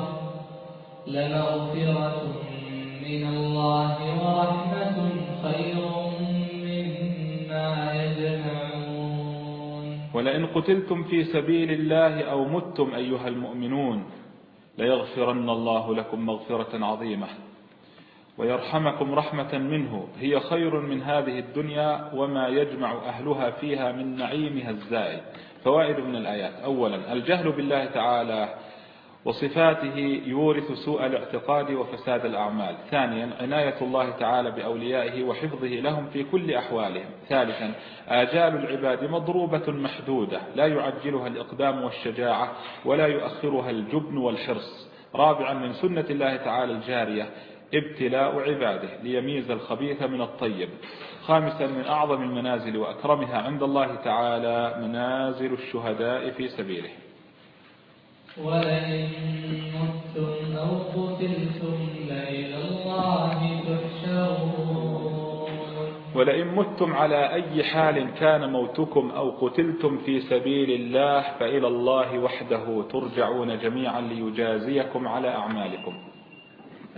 لمغفرة من الله ورحمة خير مما يجمعون. ولئن قتلتم في سبيل الله أو متم أيها المؤمنون ليغفرن الله لكم مغفرة عظيمة. ويرحمكم رحمة منه. هي خير من هذه الدنيا وما يجمع أهلها فيها من نعيمها الزائد فوائد من الآيات. أولا الجهل بالله تعالى وصفاته يورث سوء الاعتقاد وفساد الأعمال. ثانيا عناية الله تعالى بأوليائه وحفظه لهم في كل أحوالهم. ثالثا آجال العباد مضروبة محدودة. لا يعجلها الإقدام والشجاعة ولا يؤخرها الجبن والحرص. رابعا من سنة الله تعالى الجارية ابتلاء عباده ليميز الخبيث من الطيب خامسا من أعظم المنازل وأكرمها عند الله تعالى منازل الشهداء في سبيله. ولئن متم أو قتلتم لإلى الله تحشرون. ولئن متم على أي حال كان موتكم أو قتلتم في سبيل الله فإلى الله وحده ترجعون جميعا ليجازيكم على أعمالكم.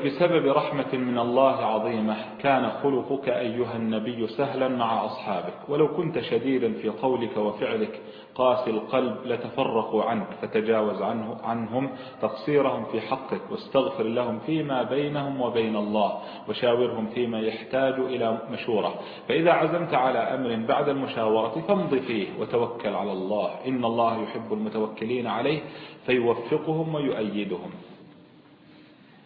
فبسبب رحمة من الله عظيمة كان خلقك أيها النبي سهلا مع أصحابك. ولو كنت شديدا في قولك وفعلك قاسي القلب لتفرقوا عنك فتجاوز عنه عنهم تقصيرهم في حقك واستغفر لهم فيما بينهم وبين الله وشاورهم فيما يحتاج إلى مشورة. فإذا عزمت على أمر بعد المشاورة فامض فيه وتوكل على الله. إن الله يحب المتوكلين عليه فيوفقهم ويؤيدهم.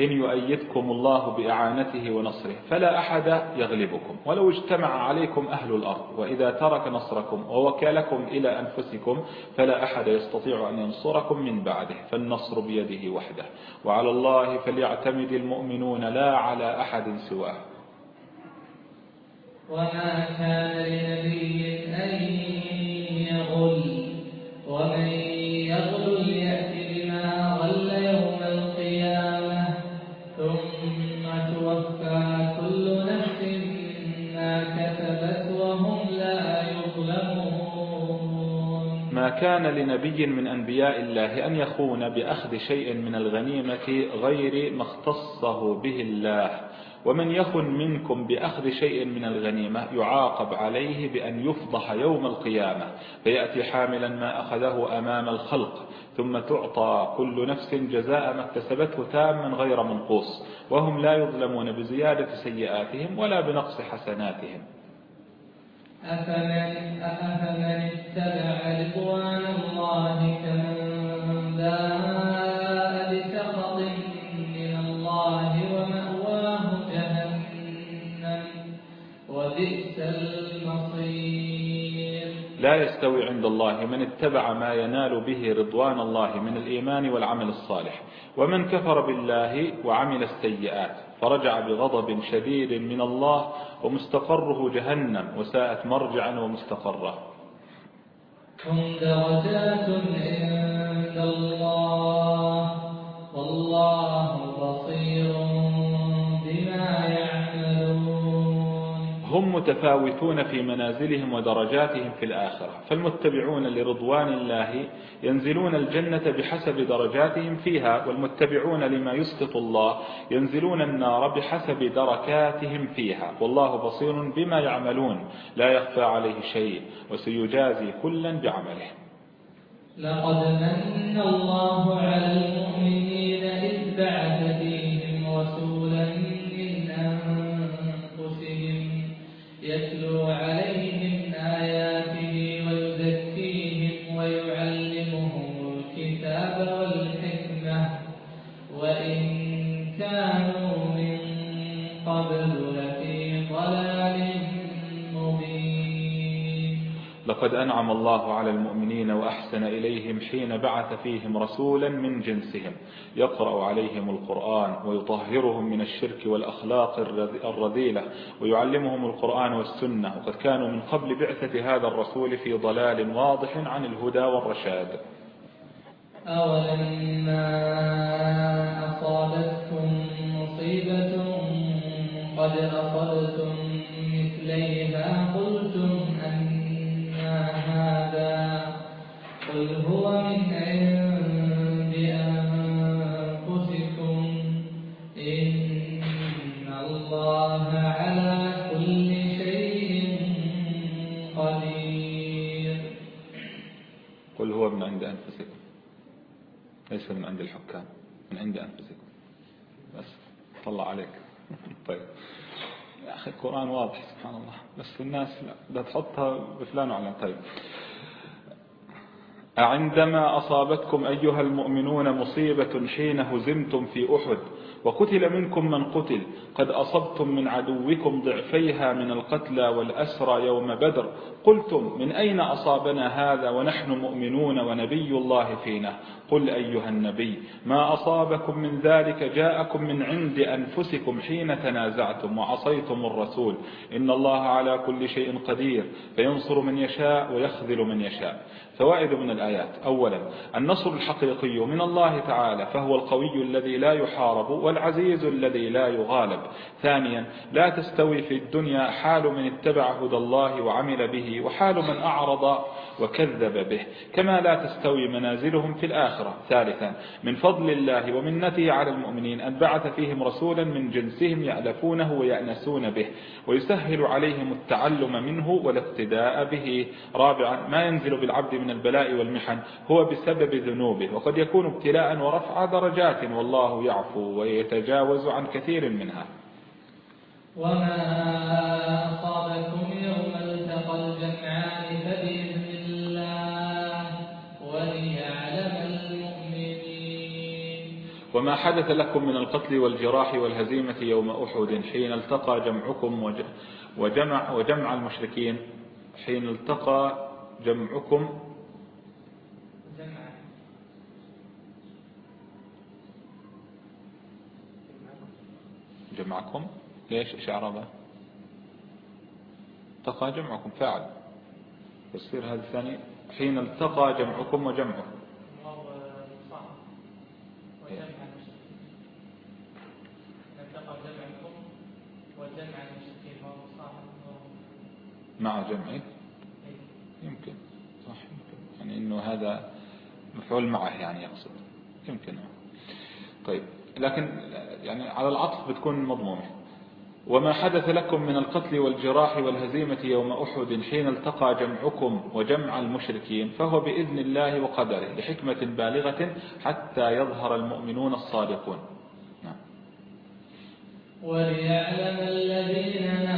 إن يؤيدكم الله بإعانته ونصره فلا أحد يغلبكم ولو اجتمع عليكم أهل الأرض وإذا ترك نصركم ووكلكم إلى أنفسكم فلا أحد يستطيع أن ينصركم من بعده فالنصر بيده وحده وعلى الله فليعتمد المؤمنون لا على أحد سواه وما كان لنبي أن يغل ومن ما كان لنبي من أنبياء الله أن يخون بأخذ شيء من الغنيمة غير ما اختصه به الله. ومن يخن منكم بأخذ شيء من الغنيمة يعاقب عليه بأن يفضح يوم القيامة فيأتي حاملا ما أخذه أمام الخلق ثم تعطى كل نفس جزاء ما اكتسبته تاما غير منقوص وهم لا يظلمون بزيادة سيئاتهم ولا بنقص حسناتهم. أفمن, أفمن اتبع رضوان الله كمن باء لا يستوي عند الله من اتبع ما ينال به رضوان الله من الإيمان والعمل الصالح. ومن كفر بالله وعمل السيئات فرجع بغضب شديد من الله ومستقره جهنم وساءت مرجعا ومستقرا هم درجات عند الله؟ والله هم متفاوتون في منازلهم ودرجاتهم في الآخرة فالمتبعون لرضوان الله ينزلون الجنة بحسب درجاتهم فيها والمتبعون لما يسقط الله ينزلون النار بحسب دركاتهم فيها والله بصير بما يعملون لا يخفى عليه شيء وسيجازي كلا بعمله. لقد من الله على المؤمنين إذ بعث لقد أنعم الله على المؤمنين وأحسن إليهم حين بعث فيهم رسولا من جنسهم يقرأ عليهم القرآن ويطهرهم من الشرك والأخلاق الرذ- الرذيلة ويعلمهم القرآن والسنة. وقد كانوا من قبل بعثة هذا الرسول في ضلال واضح عن الهدى والرشاد. أولما أصابتكم مصيبة قد أصبتم ليس من عند الحكام من عند أنفسكم. بس طلع عليك. طيب. يا أخي القرآن واضح سبحان الله. بس الناس لا تحطها بفلان وعلان طيب. أعندما أصابتكم أيها المؤمنون مصيبة حين هزمتم في أحد وقتل منكم من قتل قد أصبتم من عدوكم ضعفيها من القتلى والأسرى يوم بدر. قلتم من أين أصابنا هذا ونحن مؤمنون ونبي الله فينا؟ قل أيها النبي ما أصابكم من ذلك جاءكم من عند أنفسكم حين تنازعتم وعصيتم الرسول. إن الله على كل شيء قدير فينصر من يشاء ويخذل من يشاء. فوائد من الآيات. أولا النصر الحقيقي من الله تعالى فهو القوي الذي لا يحارب والعزيز الذي لا يغالب. ثانيا لا تستوي في الدنيا حال من اتبع هدى الله وعمل به وحال من أعرض وكذب به كما لا تستوي منازلهم في الآخرة ثالثا من فضل الله ومنته على المؤمنين أن بعث فيهم رسولا من جنسهم يألفونه ويأنسون به ويسهل عليهم التعلم منه والاقتداء به. رابعا ما ينزل بالعبد من البلاء والمحن هو بسبب ذنوبه وقد يكون ابتلاء ورفع درجات والله يعفو ويتجاوز عن كثير منها. وما أصابكم يوم التقى الجمعان وما حدث لكم من القتل والجراح والهزيمة يوم أحد حين التقى جمعكم وجمع, وجمع المشركين حين التقى جمعكم جمعكم؟ ليش؟ اعرابه التقى جمعكم فاعل. يصير هذا الثاني حين التقى جمعكم وجمعه مع جمعه يمكن صح يمكن يعني انه هذا مفعول معه يعني يقصد. يمكن. طيب لكن يعني على العطف بتكون مضمومة وما حدث لكم من القتل والجراح والهزيمة يوم أحد حين التقى جمعكم وجمع المشركين فهو بإذن الله وقدره لحكمة بالغة حتى يظهر المؤمنون الصادقون. نعم. وليعلم الذين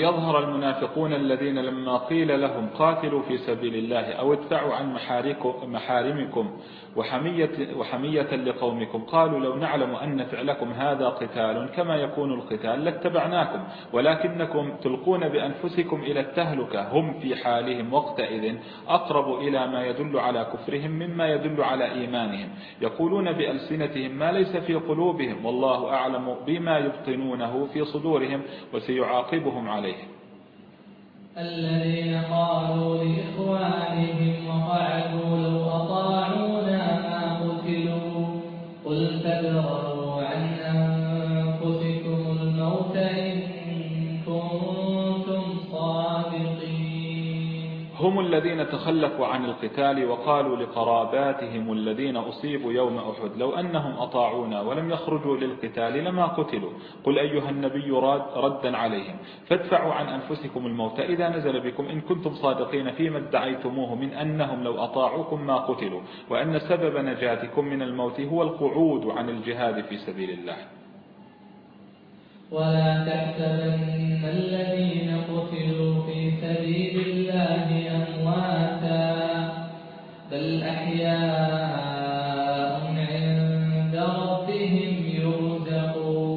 وليظهر المنافقون الذين لما قيل لهم قاتلوا في سبيل الله أو ادفعوا عن محارمكم وحمية, وحمية لقومكم قالوا لو نعلم أن فعلكم هذا قتال كما يكون القتال لاتبعناكم ولكنكم تلقون بأنفسكم إلى التهلكة هم في حالهم وقتئذ أقرب إلى ما يدل على كفرهم مما يدل على إيمانهم يقولون بألسنتهم ما ليس في قلوبهم والله أعلم بما يبطنونه في صدورهم وسيعاقبهم عليه الذين قالوا لإخوانهم وقعدوا لو أطاعونا ما قتلوا. قل تدروا هم الذين تخلفوا عن القتال وقالوا لقراباتهم الذين أصيبوا يوم أحد لو أنهم أطاعونا ولم يخرجوا للقتال لما قتلوا. قل أيها النبي رد ردا عليهم. فادفعوا عن أنفسكم الموت. إذا نزل بكم إن كنتم صادقين فيما ادعيتموه من أنهم لو أطاعوكم ما قتلوا. وأن سبب نجاتكم من الموت هو القعود عن الجهاد في سبيل الله. ولا تحسبن الذين قتلوا في سبيل الله أمواتا بل أحياء عند ربهم يرزقون.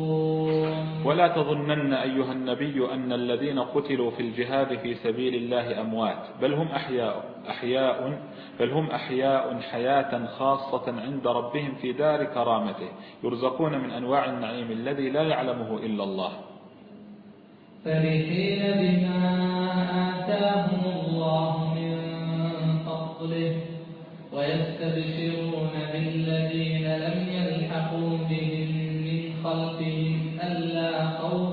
ولا تظنن أيها النبي أن الذين قتلوا في الجهاد في سبيل الله أموات بل هم أحياء أحياء بل هم أحياء حياة خاصة عند ربهم في دار كرامته يرزقون من أنواع النعيم الذي لا يعلمه إلا الله. فرحين بما آتاهم الله فضله ويستبشرون بالذين لم يلحقوا بهم من خلفهم ألا خوف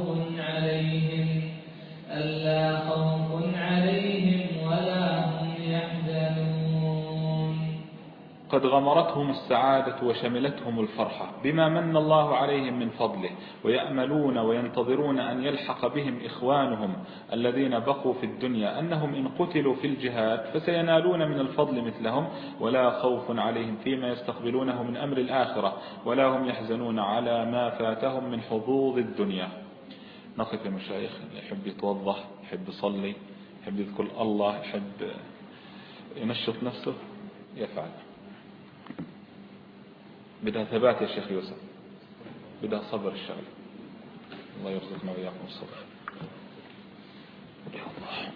قد غمرتهم السعادة وشملتهم الفرحة بما من الله عليهم من فضله ويأملون وينتظرون أن يلحق بهم إخوانهم الذين بقوا في الدنيا أنهم إن قتلوا في الجهاد فسينالون من الفضل مثلهم ولا خوف عليهم فيما يستقبلونه من أمر الآخرة ولا هم يحزنون على ما فاتهم من حظوظ الدنيا. نقف يا مشايخ يحب يتوضح يحب يصلي يحب يذكر الله يحب ينشط نفسه يفعل. بدها ثبات يا شيخ يوسف. بدها صبر الشغل الله يرزقنا وإياكم الصبر. الله.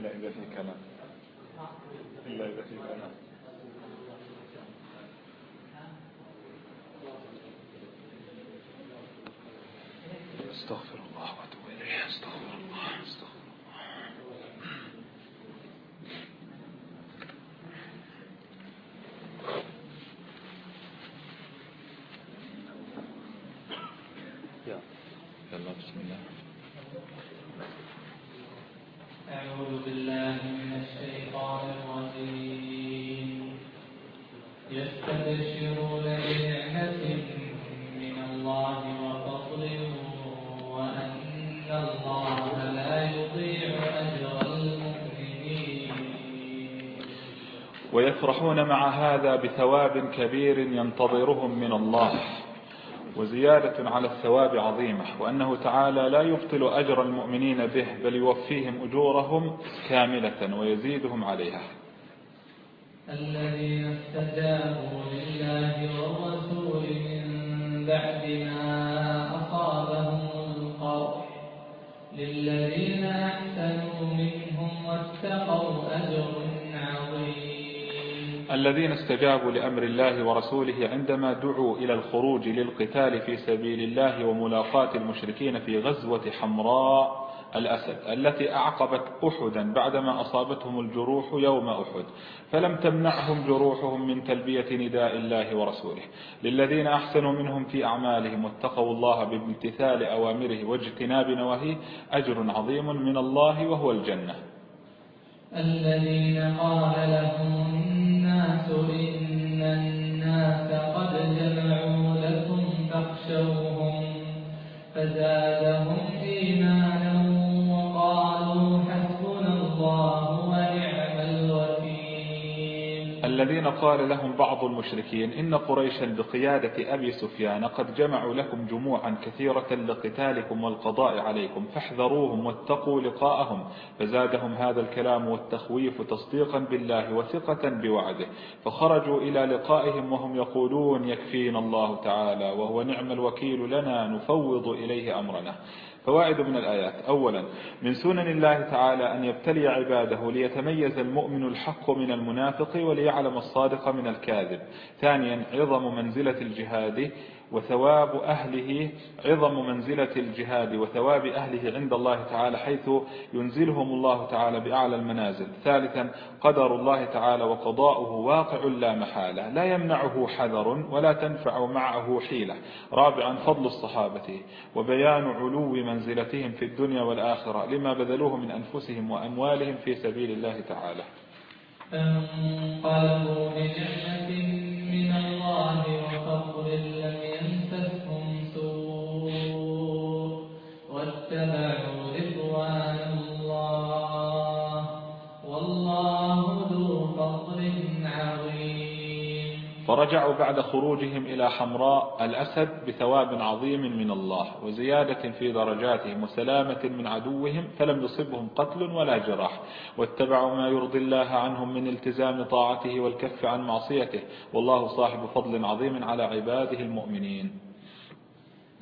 إلا إذا في ويفرحون مع هذا بثواب كبير ينتظرهم من الله وزيادة على الثواب عظيمة وأنه تعالى لا يبطل أجر المؤمنين به بل يوفيهم أجورهم كاملة ويزيدهم عليها. الذين استجابوا لأمر الله ورسوله عندما دعوا إلى الخروج للقتال في سبيل الله وملاقاة المشركين في غزوة حمراء الأسد التي أعقبت أحدا بعدما أصابتهم الجروح يوم أحد فلم تمنعهم جروحهم من تلبية نداء الله ورسوله. للذين أحسنوا منهم في أعمالهم واتقوا الله بامتثال أوامره واجتناب نواهيه أجر عظيم من الله وهو الجنة. الذين قال لهم الناس الذين قال لهم بعض المشركين إن قريشا بقيادة أبي سفيان قد جمعوا لكم جموعا كثيرة لقتالكم والقضاء عليكم فاحذروهم واتقوا لقاءهم فزادهم هذا الكلام والتخويف تصديقا بالله وثقة بوعده فخرجوا إلى لقائهم وهم يقولون يكفينا الله تعالى وهو نعم الوكيل لنا نفوض إليه أمرنا. فوائد من الآيات. أولا من سنن الله تعالى أن يبتلي عباده ليتميز المؤمن الحق من المنافق وليعلم الصادق من الكاذب. ثانيا عظم منزلة الجهاد. وثواب أهله عظم منزلة الجهاد وثواب أهله عند الله تعالى حيث ينزلهم الله تعالى بأعلى المنازل. ثالثا قدر الله تعالى وقضاؤه واقع لا محالة لا يمنعه حذر ولا تنفع معه حيلة. رابعا فضل الصحابة وبيان علو منزلتهم في الدنيا والآخرة لما بذلوه من أنفسهم وأموالهم في سبيل الله تعالى. فانقلبوا بنعمة من الله وفضل فرجعوا بعد خروجهم إلى حمراء الأسد بثواب عظيم من الله وزيادة في درجاتهم وسلامة من عدوهم فلم يصبهم قتل ولا جراح واتبعوا ما يرضي الله عنهم من التزام طاعته والكف عن معصيته. والله صاحب فضل عظيم على عباده المؤمنين.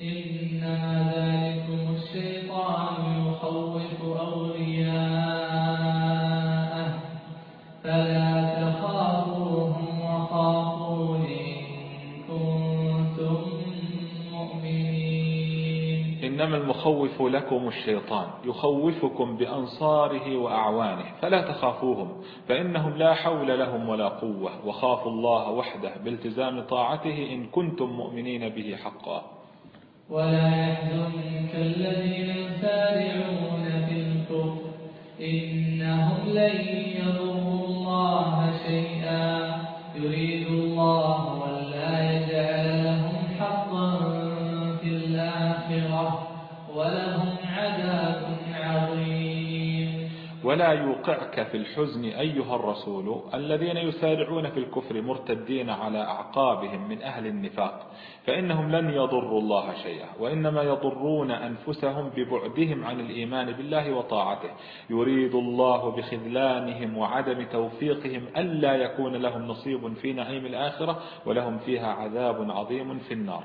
إنما ذلكم الشيطان يخوف أولياءه. إنما المخوف لكم الشيطان يخوفكم بأنصاره وأعوانه فلا تخافوهم فإنهم لا حول لهم ولا قوة وخافوا الله وحده بالتزام طاعته إن كنتم مؤمنين به حقا. ولا يحزنك الذين يسارعون في الكفر إنهم لن يضروا الله شيئا. ولا يوقعك في الحزن أيها الرسول الذين يسارعون في الكفر مرتدين على أعقابهم من أهل النفاق فإنهم لن يضروا الله شيئا وإنما يضرون أنفسهم ببعدهم عن الإيمان بالله وطاعته. يريد الله بخذلانهم وعدم توفيقهم ألا يكون لهم نصيب في نعيم الآخرة ولهم فيها عذاب عظيم في النار.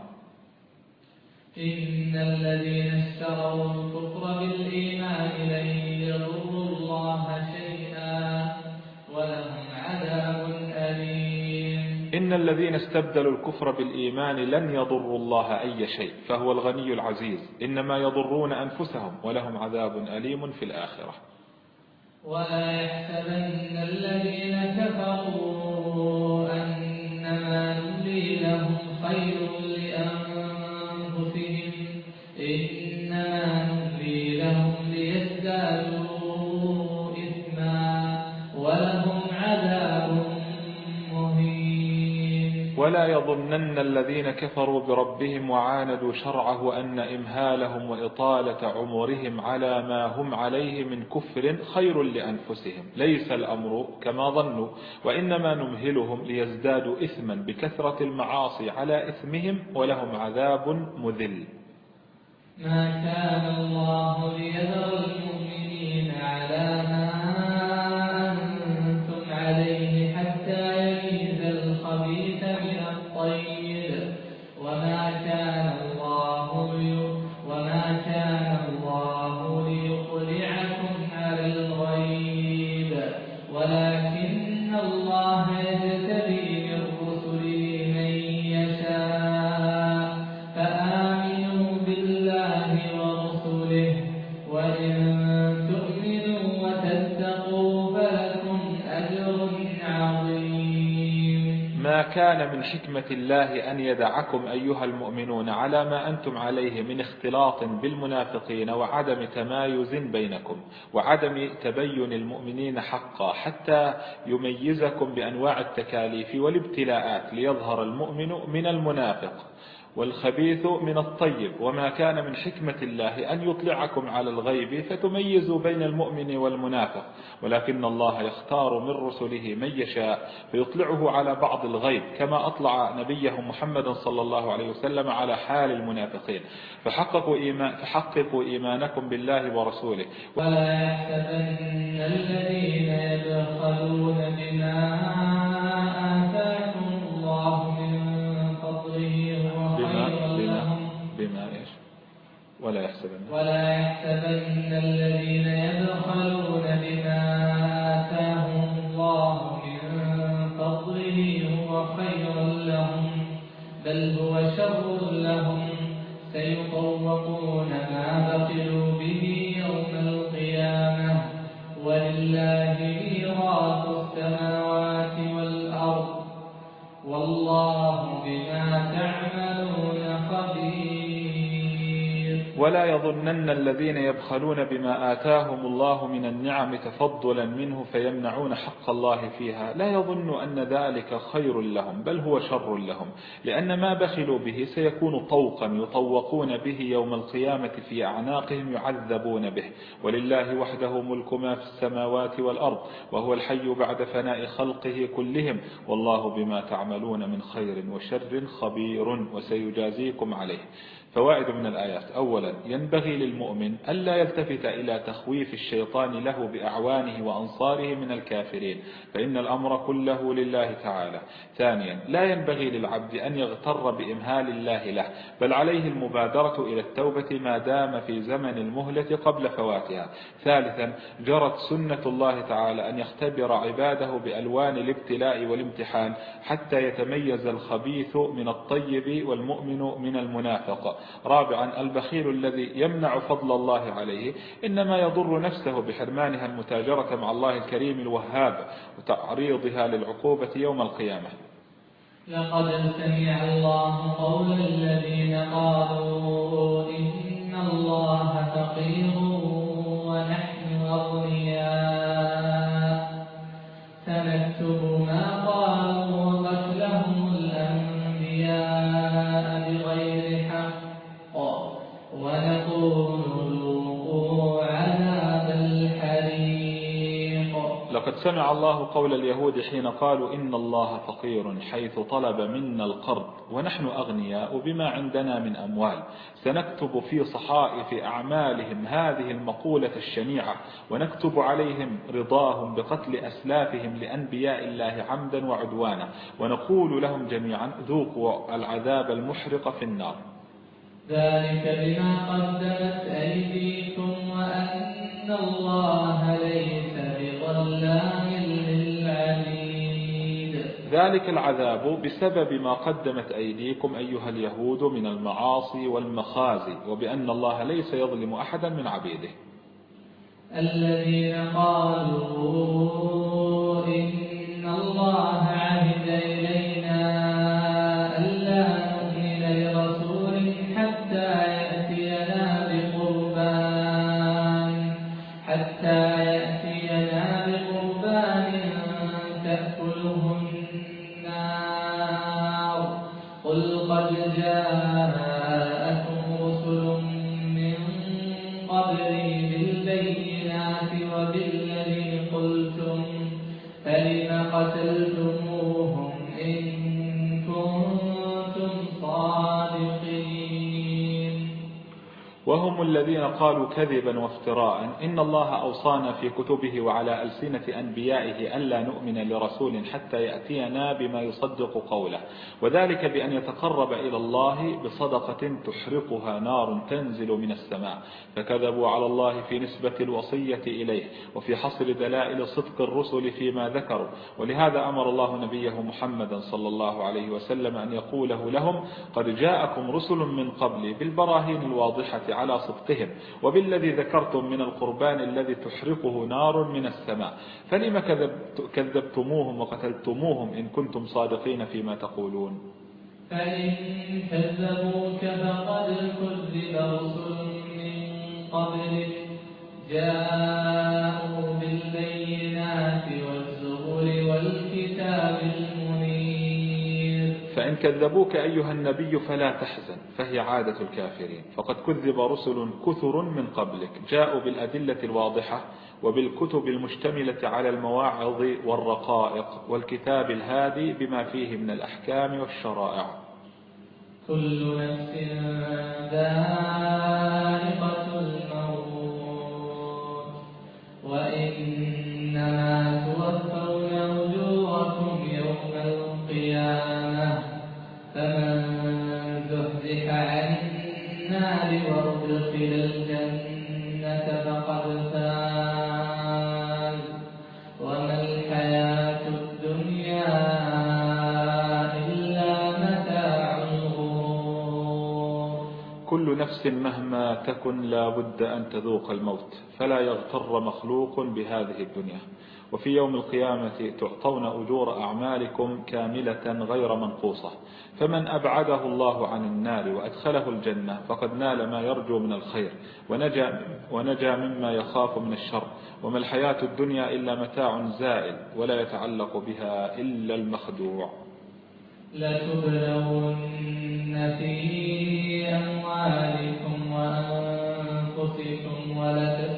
إن الذين اشتروا الكفر بالإيمان لن الله شيئا ولهم عذاب أليم. إن الذين استبدلوا الكفر بالإيمان لن يضروا الله أي شيء فهو الغني العزيز. إنما يضرون أنفسهم ولهم عذاب أليم في الآخرة. ولا يحسبن الذين كفروا أنما نملي لهم خير ولا يظنن الذين كفروا بربهم وعاندوا شرعه أن إمهالهم وإطالة عمرهم على ما هم عليه من كفر خير لأنفسهم. ليس الأمر كما ظنوا وإنما نمهلهم ليزدادوا إثما بكثرة المعاصي على إثمهم ولهم عذاب مذل. ما كان الله ليذر المؤمنين حكمة الله أن يدعكم أيها المؤمنون على ما أنتم عليه من اختلاط بالمنافقين وعدم تمايز بينكم وعدم تبين المؤمنين حقا حتى يميزكم بأنواع التكاليف والابتلاءات ليظهر المؤمن من المنافق. والخبيث من الطيب وما كان من حكمة الله أن يطلعكم على الغيب فتميزوا بين المؤمن والمنافق. ولكن الله يختار من رسله من يشاء فيطلعه على بعض الغيب كما أطلع نبيه محمد صلى الله عليه وسلم على حال المنافقين. فحققوا, إيمان فحققوا إيمانكم بالله ورسوله. ولا يحسبن الذين يبخلون بما ولا يحسبن. ولا يحسبن الذين يبخلون بما آتاهم الله من فضله هو خير لهم بل هو شر لهم. سيطوقون ما بخلوا به يوم القيامة. ولله ولا يظنن الذين يبخلون بما آتاهم الله من النعم تفضلا منه فيمنعون حق الله فيها. لا يظن أن ذلك خير لهم بل هو شر لهم لأن ما بخلوا به سيكون طوقا يطوقون به يوم القيامة في أعناقهم يعذبون به. ولله وحده ملك ما في السماوات والأرض وهو الحي بعد فناء خلقه كلهم والله بما تعملون من خير وشر خبير وسيجازيكم عليه. فوائد من الآيات. أولا ينبغي للمؤمن ألا يلتفت إلى تخويف الشيطان له بأعوانه وأنصاره من الكافرين فإن الأمر كله لله تعالى. ثانيا لا ينبغي للعبد أن يغتر بإمهال الله له بل عليه المبادرة إلى التوبة ما دام في زمن المهلة قبل فواتها. ثالثا جرت سنة الله تعالى أن يختبر عباده بألوان الابتلاء والامتحان حتى يتميز الخبيث من الطيب والمؤمن من المنافق. رابعا البخيل الذي يمنع فضل الله عليه إنما يضر نفسه بحرمانها المتاجرة مع الله الكريم الوهاب وتعريضها للعقوبة يوم القيامة. لقد سمع الله قول الذين قالوا إن الله فقير سمع الله قول اليهود حين قالوا إن الله فقير حيث طلب منا القرض ونحن أغنياء بما عندنا من أموال. سنكتب في صحائف أعمالهم هذه المقولة الشنيعة ونكتب عليهم رضاهم بقتل أسلافهم لأنبياء الله عمدا وعدوانا ونقول لهم جميعا ذوقوا العذاب المحرق في النار. ذلك بما قدمت أيديكم وأن الله ليس ذلك العذاب بسبب ما قدمت أيديكم أيها اليهود من المعاصي والمخازي وبأن الله ليس يظلم أحدا من عبيده. الذين قالوا إن الله عهد وهم الذين قالوا كذبا وافتراء. إن الله أوصانا في كتبه وعلى ألسنة أنبيائه أن لا نؤمن لرسول حتى يأتينا بما يصدق قوله. وذلك بأن يتقرب إلى الله بصدقة تحرقها نار تنزل من السماء. فكذبوا على الله في نسبة الوصية إليه وفي حصر دلائل صدق الرسل فيما ذكروا. ولهذا أمر الله نبيه محمدا صلى الله عليه وسلم أن يقوله لهم قد جاءكم رسل من قبلي بالبراهين الواضحة على صدقهم. وبالذي ذكرتم من القربان الذي تحرقه نار من السماء. فلما كذبتموهم وقتلتموهم إن كنتم صادقين فيما تقولون. فإن كذبوك فقد كذب رسل من قبلك. جاءوا بالبينات والزبر والكتاب المنير فإن كذبوك أيها النبي فلا تحزن فهي عادة الكافرين. فقد كذب رسل كثر من قبلك جاءوا بالأدلة الواضحة وبالكتب المشتملة على المواعظ والرقائق والكتاب الهادي بما فيه من الأحكام والشرائع. كل نفس ذائقة مهما تكن لا بد أن تذوق الموت فلا يغتر مخلوق بهذه الدنيا. وفي يوم القيامة تعطون أجور أعمالكم كاملة غير منقوصة. فمن أبعده الله عن النار وأدخله الجنة فقد نال ما يرجو من الخير ونجا, ونجا مما يخاف من الشر. وما الحياة الدنيا إلا متاع زائل ولا يتعلق بها إلا المخدوع. لتبلون في أنفسكم ولتسمعن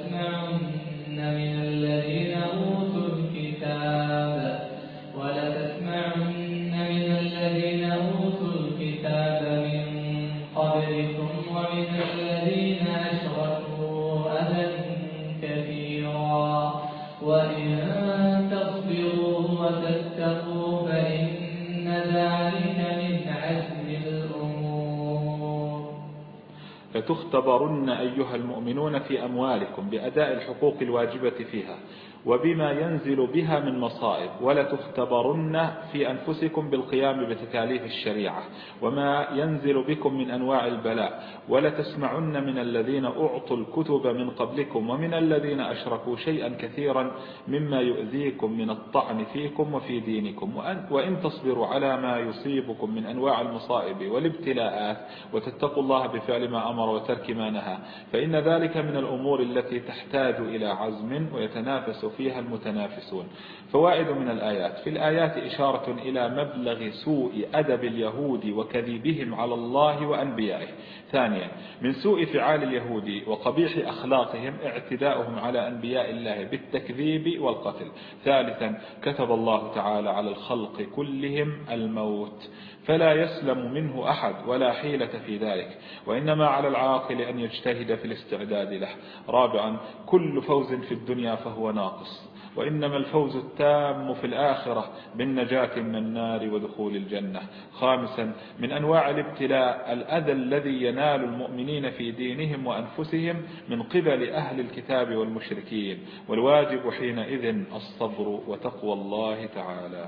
لتختبرن أيها المؤمنون في أموالكم بأداء الحقوق الواجبة فيها. وبما ينزل بها من مصائب ولا تختبرن في أنفسكم بالقيام بتكاليف الشريعة. وما ينزل بكم من أنواع البلاء ولا تسمعن من الذين أعطوا الكتب من قبلكم ومن الذين أشركوا شيئا كثيرا مما يؤذيكم من الطعن فيكم وفي دينكم. وإن تصبروا على ما يصيبكم من أنواع المصائب والابتلاءات وتتقوا الله بفعل ما أمر وترك ما نهى فإن ذلك من الأمور التي تحتاج إلى عزم ويتنافس فيها المتنافسون. فوائد من الآيات. في الآيات إشارة إلى مبلغ سوء أدب اليهود وكذبهم على الله وأنبيائه. ثانيا من سوء فعال اليهود وقبيح أخلاقهم اعتداؤهم على أنبياء الله بالتكذيب والقتل. ثالثا كتب الله تعالى على الخلق كلهم الموت. فلا يسلم منه أحد ولا حيلة في ذلك وإنما على العاقل أن يجتهد في الاستعداد له. رابعا كل فوز في الدنيا فهو ناقص وإنما الفوز التام في الآخرة بالنجاة من النار ودخول الجنة. خامسا من أنواع الابتلاء الأذى الذي ينال المؤمنين في دينهم وأنفسهم من قبل أهل الكتاب والمشركين والواجب حينئذ الصبر وتقوى الله تعالى.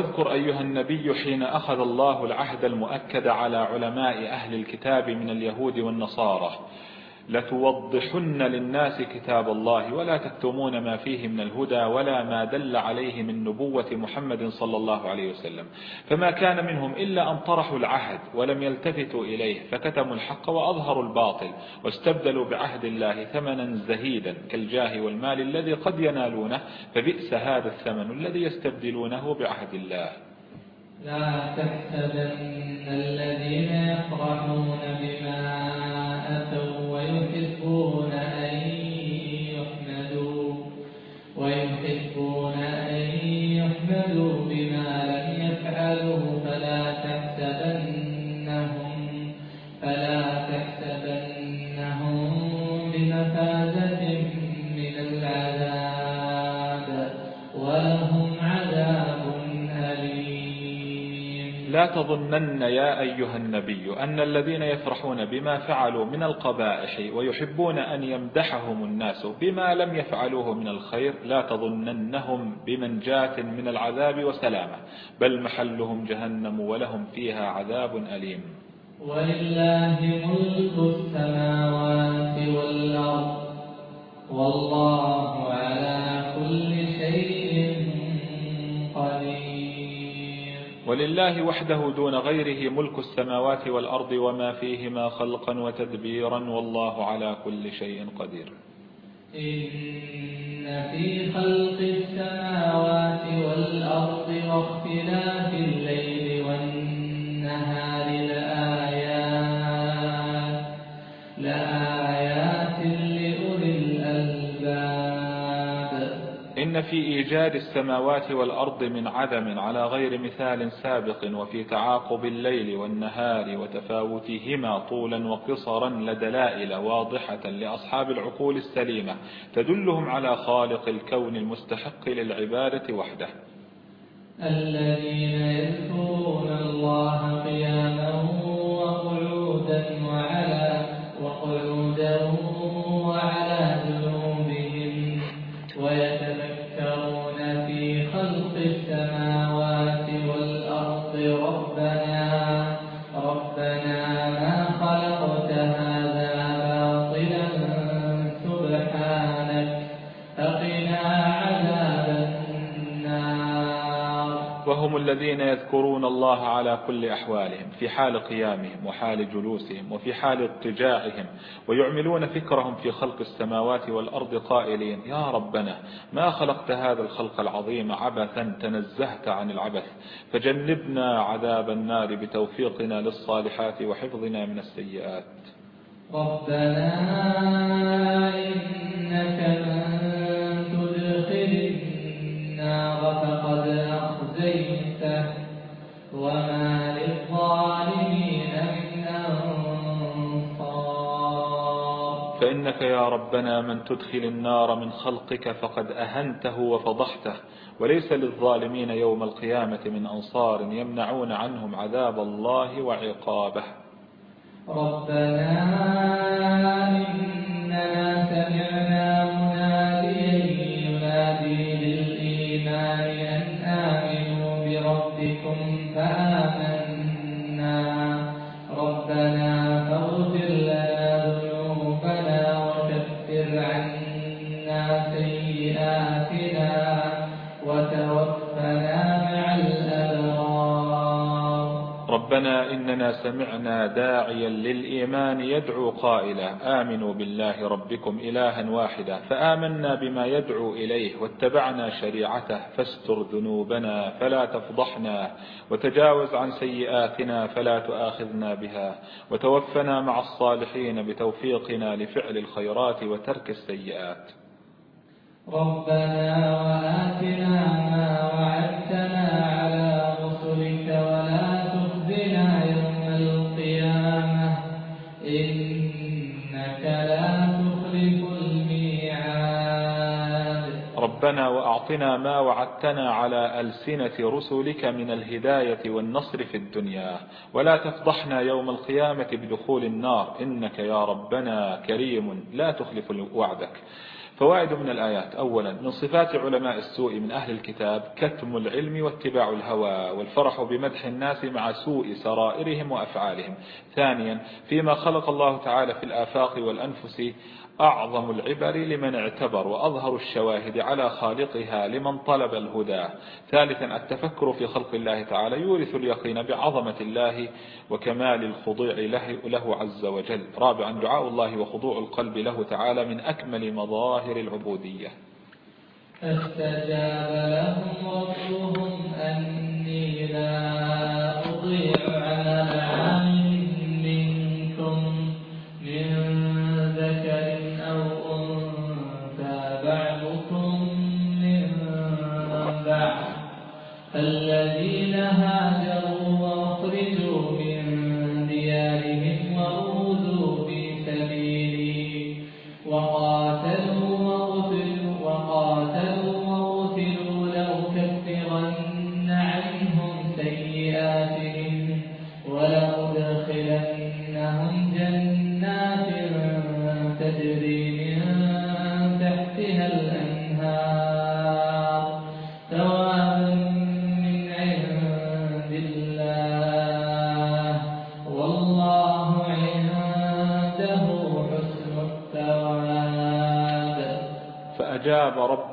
واذكر أيها النبي حين أخذ الله العهد المؤكد على علماء أهل الكتاب من اليهود والنصارى. لتوضحن للناس كتاب الله ولا تكتمون ما فيه من الهدى ولا ما دل عليه من نبوة محمد صلى الله عليه وسلم. فما كان منهم إلا أن طرحوا العهد ولم يلتفتوا إليه فكتموا الحق وأظهروا الباطل واستبدلوا بعهد الله ثمنا زهيدا كالجاه والمال الذي قد ينالونه فبئس هذا الثمن الذي يستبدلونه بعهد الله. لا تحسبن الذين يفرحون بما تظنن يا أيها النبي أن الذين يفرحون بما فعلوا من القبائح ويحبون أن يمدحهم الناس بما لم يفعلوه من الخير لا تظننهم بمنجاة من العذاب وسلامة بل محلهم جهنم ولهم فيها عذاب أليم. ولله ملك السماوات والأرض والله على ولله وحده دون غيره ملك السماوات والأرض وما فيهما خلقا وتدبيرا والله على كل شيء قدير. إن في خلق السماوات والأرض واختلاف في إيجاد السماوات والأرض من عدم على غير مثال سابق وفي تعاقب الليل والنهار وتفاوتهما طولا وقصرا لدلائل واضحة لأصحاب العقول السليمة تدلهم على خالق الكون المستحق للعبادة وحده. الذين يذكرون الله قياما وهم الذين يذكرون الله على كل أحوالهم في حال قيامهم وحال جلوسهم وفي حال اضطجاعهم ويعملون فكرهم في خلق السماوات والأرض قائلين يا ربنا ما خلقت هذا الخلق العظيم عبثا تنزهت عن العبث فجنبنا عذاب النار بتوفيقنا للصالحات وحفظنا من السيئات. ربنا إنك من تدخل النار فقد وما للظالمين من أنصار. فإنك يا ربنا من تدخل النار من خلقك فقد أهنته وفضحته. وليس للظالمين يوم القيامة من أنصار يمنعون عنهم عذاب الله وعقابه. ربنا إننا ربنا إننا سمعنا داعيا للإيمان يدعو قائلا آمنوا بالله ربكم إلها واحدا فآمنا بما يدعو إليه واتبعنا شريعته فاستر ذنوبنا فلا تفضحنا وتجاوز عن سيئاتنا فلا تؤاخذنا بها وتوفنا مع الصالحين بتوفيقنا لفعل الخيرات وترك السيئات. ربنا وآتنا ما وعدتنا ربنا وأعطنا ما وعدتنا على ألسنة رسلك من الهداية والنصر في الدنيا. ولا تفضحنا يوم القيامة بدخول النار. إنك يا ربنا كريم لا تخلف وعدك. فوائد من الآيات. أولا من صفات علماء السوء من أهل الكتاب كتم العلم واتباع الهوى والفرح بمدح الناس مع سوء سرائرهم وأفعالهم. ثانيا فيما خلق الله تعالى في الآفاق والأنفس أعظم العبر لمن اعتبر وأظهر الشواهد على خالقها لمن طلب الهدى. ثالثا التفكر في خلق الله تعالى يورث اليقين بعظمة الله وكمال الخضوع له, له عز وجل. رابعا دعاء الله وخضوع القلب له تعالى من أكمل مظاهر العبودية. فاستجاب لهم ربهم أني لا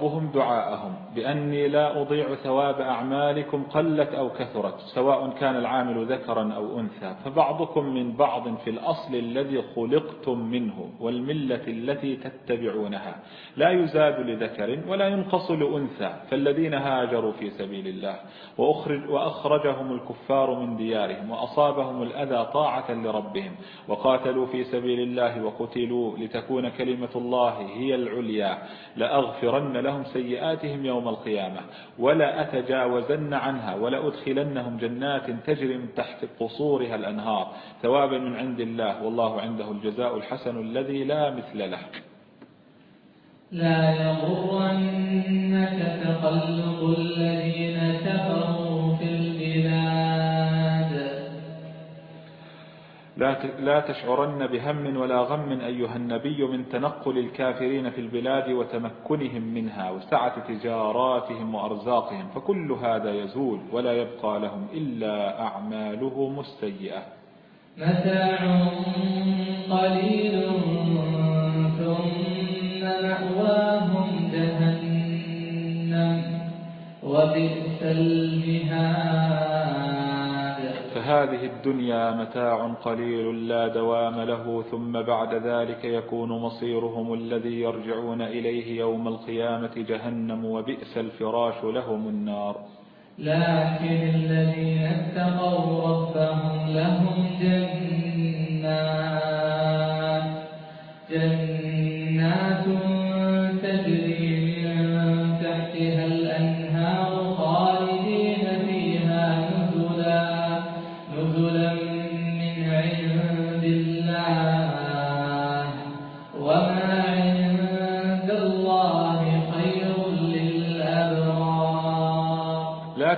ربهم دعاءهم. بأني لا أضيع ثواب أعمالكم قلت أو كثرت سواء كان العامل ذكرا أو أنثى. فبعضكم من بعض في الأصل الذي خلقتم منه والملة التي تتبعونها. لا يزاد لذكر ولا ينقص لأنثى. فالذين هاجروا في سبيل الله وأخرج وأخرجهم الكفار من ديارهم وأصابهم الأذى طاعة لربهم وقاتلوا في سبيل الله وقتلوا لتكون كلمة الله هي العليا. لأغفرن لهم سيئاتهم يوم القيامة. ولا أتجاوزن عنها ولا أدخلنهم جنات تجري من تحت قصورها الأنهار ثوابا من عند الله. والله عنده الجزاء الحسن الذي لا مثل له. لا يغرنك تقلب الذين كفروا لا تشعرن بهم ولا غم أيها النبي من تنقل الكافرين في البلاد وتمكنهم منها وسعة تجاراتهم وأرزاقهم فكل هذا يزول ولا يبقى لهم إلا أعمالهم السيئة. متاع قليل ثم مأواهم جهنم وبئس المهاد. فهذه الدنيا متاع قليل لا دوام له ثم بعد ذلك يكون مصيرهم الذي يرجعون إليه يوم القيامة جهنم وبئس الفراش لهم النار. لكن الذين اتقوا ربهم لهم جنات جنات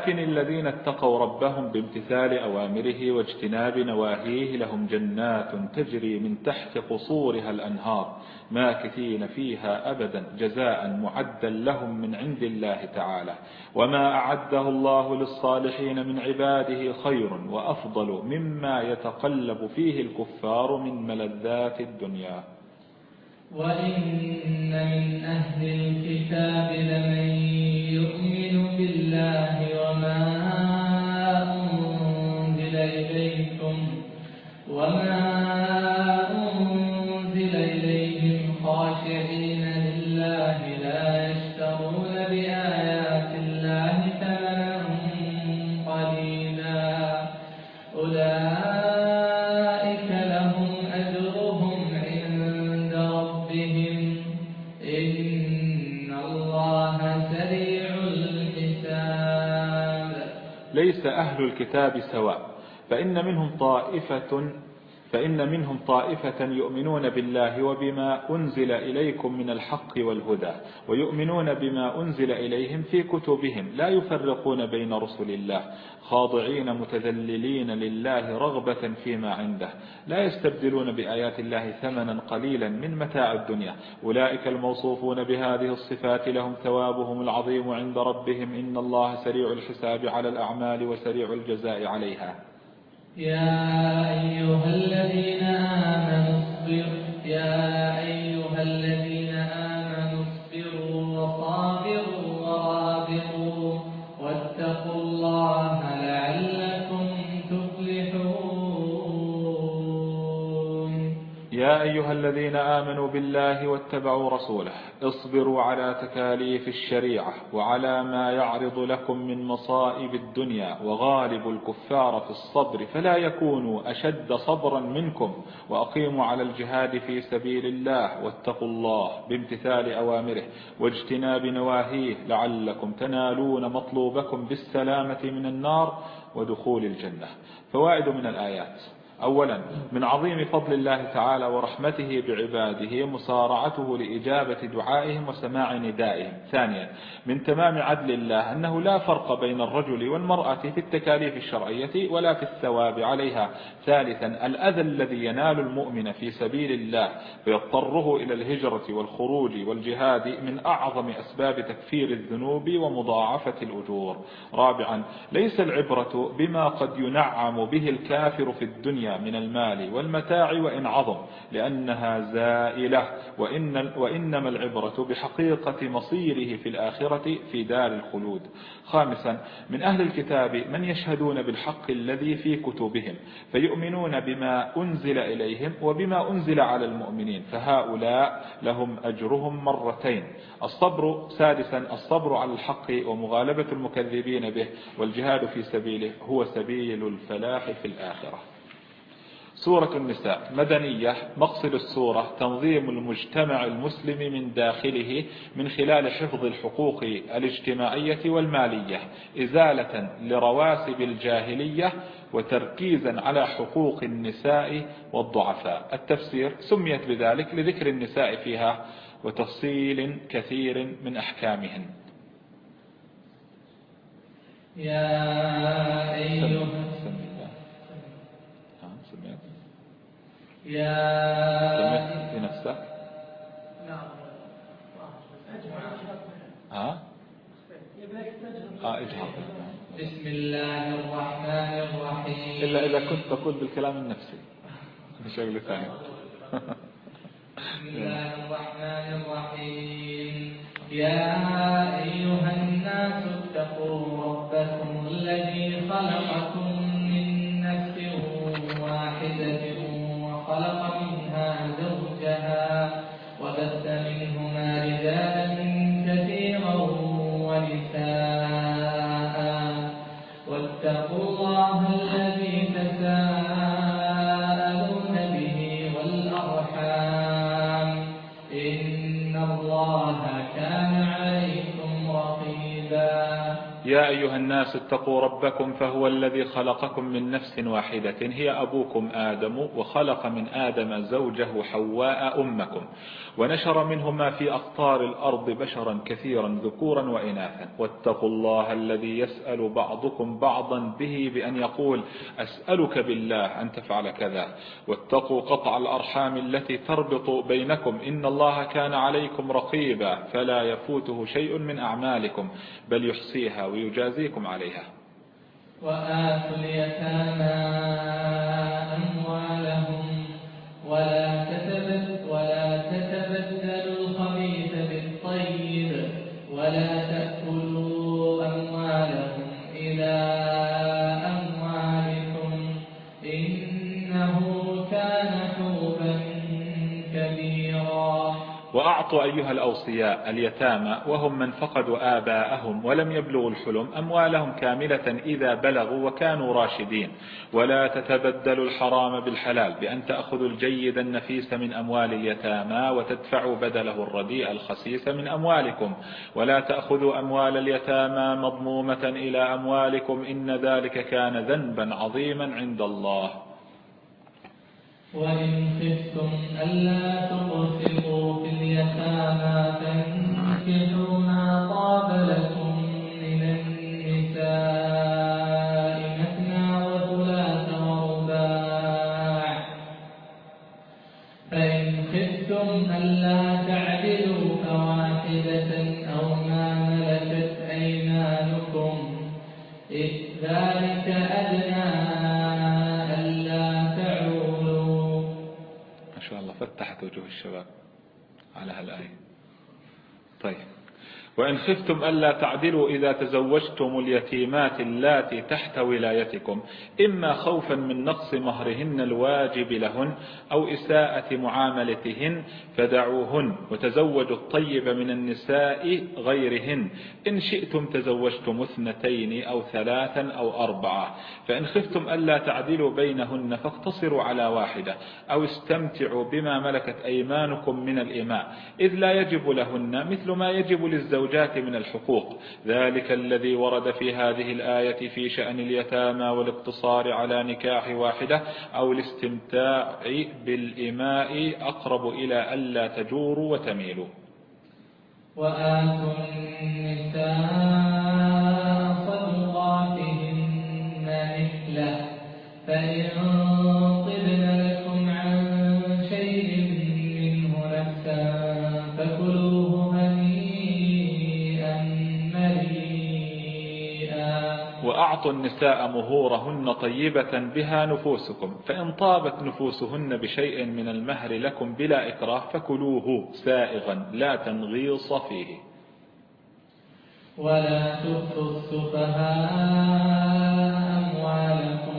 لكن الذين اتقوا ربهم بامتثال أوامره واجتناب نواهيه لهم جنات تجري من تحت قصورها الأنهار ماكثين فيها أبدا جزاء معدا لهم من عند الله تعالى وما أعده الله للصالحين من عباده خير وأفضل مما يتقلب فيه الكفار من ملذات الدنيا. وإن من أهل الكتاب لمن يؤمن بالله ليس أهل الكتاب سواء. فإن منهم طائفة فإن منهم طائفة يؤمنون بالله وبما أنزل إليكم من الحق والهدى ويؤمنون بما أنزل إليهم في كتبهم لا يفرقون بين رسل الله خاضعين متذللين لله رغبة فيما عنده لا يستبدلون بآيات الله ثمنا قليلا من متاع الدنيا أولئك الموصوفون بهذه الصفات لهم ثوابهم العظيم عند ربهم إن الله سريع الحساب على الأعمال وسريع الجزاء عليها. يا أيها الذين آمنوا اصبروا يا أيها الذين يا أيها الذين آمنوا بالله واتبعوا رسوله اصبروا على تكاليف الشريعة وعلى ما يعرض لكم من مصائب الدنيا وغالب الكفار في الصبر فلا يكونوا أشد صبرا منكم وأقيموا على الجهاد في سبيل الله واتقوا الله بامتثال أوامره واجتناب نواهيه لعلكم تنالون مطلوبكم بالسلامة من النار ودخول الجنة. فوائد من الآيات. أولا من عظيم فضل الله تعالى ورحمته بعباده مسارعته لإجابة دعائهم وسماع ندائهم. ثانيا من تمام عدل الله أنه لا فرق بين الرجل والمرأة في التكاليف الشرعية ولا في الثواب عليها. ثالثا الأذى الذي ينال المؤمن في سبيل الله فيضطره إلى الهجرة والخروج والجهاد من أعظم أسباب تكفير الذنوب ومضاعفة الأجور. رابعا ليس العبرة بما قد ينعم به الكافر في الدنيا من المال والمتاع وإن عظم لأنها زائلة وإن وإنما العبرة بحقيقة مصيره في الآخرة في دار الخلود. خامسا من أهل الكتاب من يشهدون بالحق الذي في كتبهم فيؤمنون بما أنزل إليهم وبما أنزل على المؤمنين فهؤلاء لهم أجرهم مرتين الصبر سادسا الصبر على الحق ومغالبة المكذبين به والجهاد في سبيله هو سبيل الفلاح في الآخرة. سورة النساء مدنية مقصد السورة تنظيم المجتمع المسلم من داخله من خلال حفظ الحقوق الاجتماعية والمالية إزالة لرواسب الجاهلية وتركيزا على حقوق النساء والضعفاء. التفسير سميت بذلك لذكر النساء فيها وتفصيل كثير من أحكامهن. يا أيها يا لنفسك نعم ها؟ آه اجهر بسم الله الرحمن الرحيم. إلا إذا كنت تقول بالكلام النفسي. شغل ثاني بسم الله الرحمن الرحيم. يا أيها الناس اتقوا ربكم الذي خلقكم من نفس واحدة وخلق منها زوجها وبث منهما رجالا أيها الناس اتقوا ربكم فهو الذي خلقكم من نفس واحدة هي أبوكم آدم وخلق من آدم زوجه حواء أمكم ونشر منهما في أقطار الأرض بشرا كثيرا ذكورا وإناثا واتقوا الله الذي يسأل بعضكم بعضا به بأن يقول أسألك بالله أن تفعل كذا واتقوا قطع الأرحام التي تربط بينكم إن الله كان عليكم رقيبا فلا يفوته شيء من أعمالكم بل يحصيها ويجازيكم عليها. وآتوا اليتامى أموالهم ولا تتبدل وأعطوا أيها الأوصياء اليتامى وهم من فقدوا آباءهم ولم يبلغوا الحلم أموالهم كاملة إذا بلغوا وكانوا راشدين. ولا تتبدلوا الحرام بالحلال بأن تأخذوا الجيد النفيس من أموال اليتامى وتدفعوا بدله الرديء الخسيس من أموالكم. ولا تأخذوا أموال اليتامى مضمومة إلى أموالكم إن ذلك كان ذنبا عظيما عند الله. وإن خفتم ألا تقسطوا. اليتامى فانكحوا ما طاب من النساء مثنى وثلاث ورباع. فإن خفتم ألا تعدلوا فواحدة أو ما ملكت أيمانكم. إذ ذلك أدنى ألا تعولوا. ما شاء الله فتحت وجوه الشباب. على هالآية. وإن خفتم ألا تعدلوا إذا تزوجتم اليتيمات اللاتي تحت ولايتكم إما خوفا من نقص مهرهن الواجب لهن أو إساءة معاملتهن فدعوهن وتزوجوا الطيب من النساء غيرهن. إن شئتم تزوجتم اثنتين أو ثلاثا أو أربعة. فإن خفتم ألا تعدلوا بينهن فاقتصروا على واحدة أو استمتعوا بما ملكت أيمانكم من الإماء إذ لا يجب لهن مثل ما يجب للزوجات من الحقوق. ذلك الذي ورد في هذه الآية في شأن اليتامى والاقتصار على نكاح واحدة أو الاستمتاع بالإماء أقرب إلى ألا تجوروا وتميلوا. وآتوا النساء صدقاتهن نحلة. فإن وأعطوا النساء مهورهن طيبة بها نفوسكم فإن طابت نفوسهن بشيء من المهر لكم بلا إكراه فكلوه سائغا لا تنغيص فيه. ولا تؤتوا السفهاء أموالكم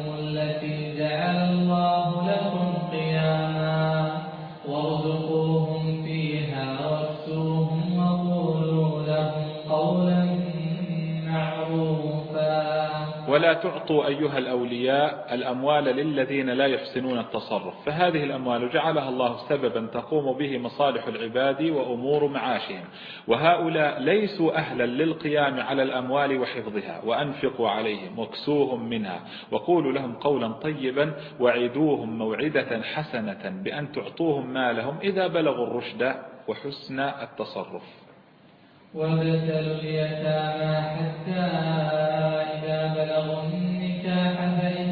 ولا تعطوا أيها الأولياء الأموال للذين لا يحسنون التصرف. فهذه الأموال جعلها الله سببا تقوم به مصالح العباد وأمور معاشهم. وهؤلاء ليسوا أهلا للقيام على الأموال وحفظها وأنفقوا عليهم واكسوهم منها. وقولوا لهم قولا طيبا وعدوهم موعدة حسنة بأن تعطوهم مالهم إذا بلغوا الرشد وحسن التصرف. وابتلوا اليتامى حتى إذا بلغوا النكاح فإن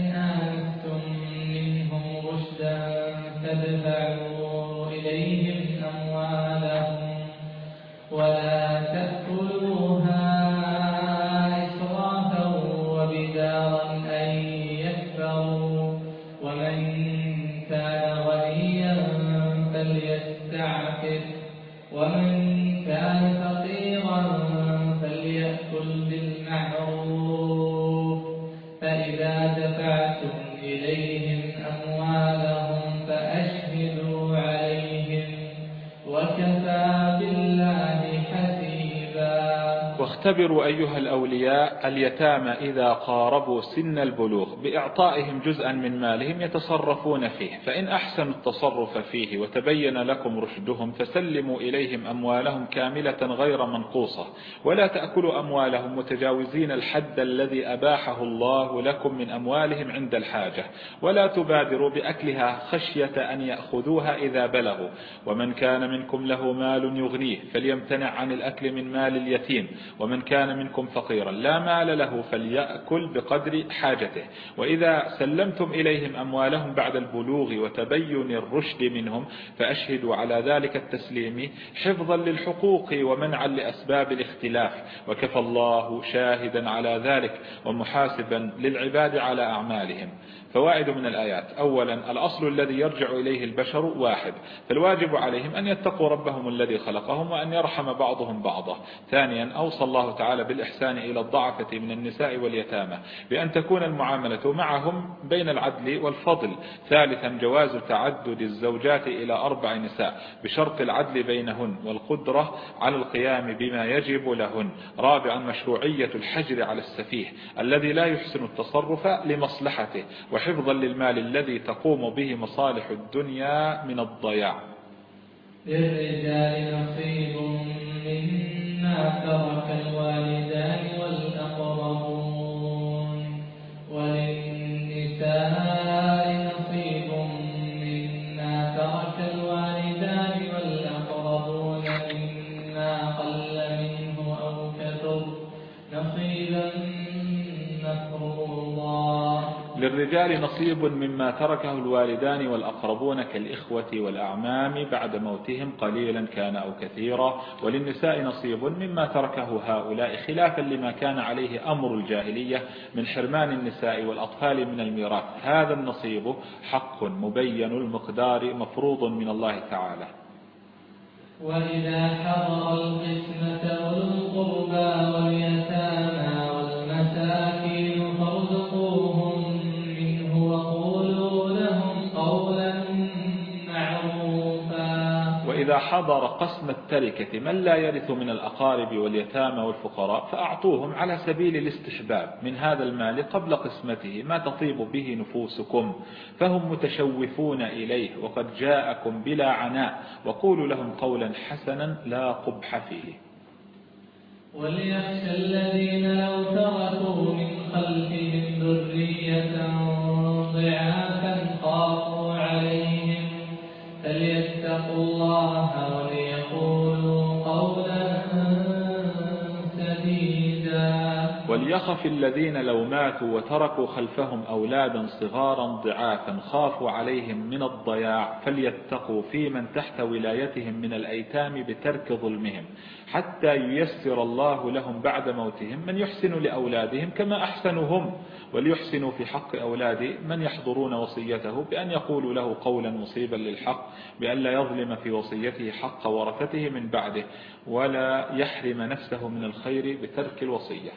واختبروا أيها الأولياء اليتامى إذا قاربوا سن البلوغ بإعطائهم جزءا من مالهم يتصرفون فيه فإن أحسنوا التصرف فيه وتبين لكم رشدهم فسلموا إليهم أموالهم كاملة غير منقوصة ولا تأكلوا أموالهم متجاوزين الحد الذي أباحه الله لكم من أموالهم عند الحاجة ولا تبادروا بأكلها خشية أن يأخذوها إذا بلغوا ومن كان منكم له مال يغنيه فليمتنع عن الأكل من مال اليتيم ومن كان منكم فقيرا. لا مال له فليأكل بقدر حاجته. وإذا سلمتم إليهم أموالهم بعد البلوغ وتبين الرشد منهم فأشهدوا على ذلك التسليم حفظا للحقوق ومنعا لأسباب الاختلاف. وكفى الله شاهدا على ذلك ومحاسبا للعباد على أعمالهم. فوائد من الآيات. أولا الأصل الذي يرجع إليه البشر واحد. فالواجب عليهم أن يتقوا ربهم الذي خلقهم وأن يرحم بعضهم بعضا. ثانيا أوصى الله تعالى بالإحسان إلى الضعفة من النساء واليتامى بأن تكون المعاملة معهم بين العدل والفضل. ثالثا جواز تعدد الزوجات إلى أربع نساء بشرط العدل بينهن والقدرة على القيام بما يجب لهن. رابعا مشروعية الحجر على السفيه الذي لا يحسن التصرف لمصلحته وحفظا للمال الذي تقوم به مصالح الدنيا من الضياع. للرجال نصيب مما ترك الوالدان والأقربون للرجال نصيب مما تركه الوالدان والأقربون كالإخوة والأعمام بعد موتهم قليلا كان أو كثيرا وللنساء نصيب مما تركه هؤلاء خلافا لما كان عليه أمر الجاهلية من حرمان النساء والأطفال من الميراث. هذا النصيب حق مبين المقدار مفروض من الله تعالى. وإذا حضر القسمة والقربى واليتامى حضر قسم التركة من لا يرث من الأقارب واليتامى والفقراء فأعطوهم على سبيل الاستحباب من هذا المال قبل قسمته ما تطيب به نفوسكم فهم متشوفون إليه وقد جاءكم بلا عناء وقولوا لهم قولا حسنا لا قبح فيه. وليخشى الذين لو تركوا من خلفهم ذرية ضعافا خافوا عليهم فليتقوا الله وليقولوا وليخف الذين لو ماتوا وتركوا خلفهم أولادا صغارا ضعافا خافوا عليهم من الضياع فليتقوا في من تحت ولايتهم من الأيتام بترك ظلمهم حتى ييسر الله لهم بعد موتهم من يحسن لأولادهم كما أحسنوا هم وليحسنوا في حق أولاد من يحضرون وصيته بأن يقولوا له قولا مصيبا للحق بأن لا يظلم في وصيته حق ورثته من بعده ولا يحرم نفسه من الخير بترك الوصية.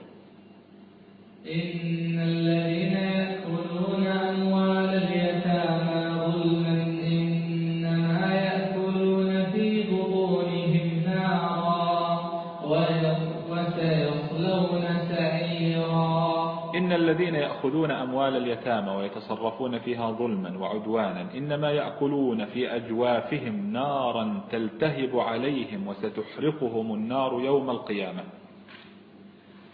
إن الذين يأخذون أموال اليتامى ويتصرفون فيها ظلما وعدوانا إنما يأكلون في أجوافهم نارا تلتهب عليهم وستحرقهم النار يوم القيامة.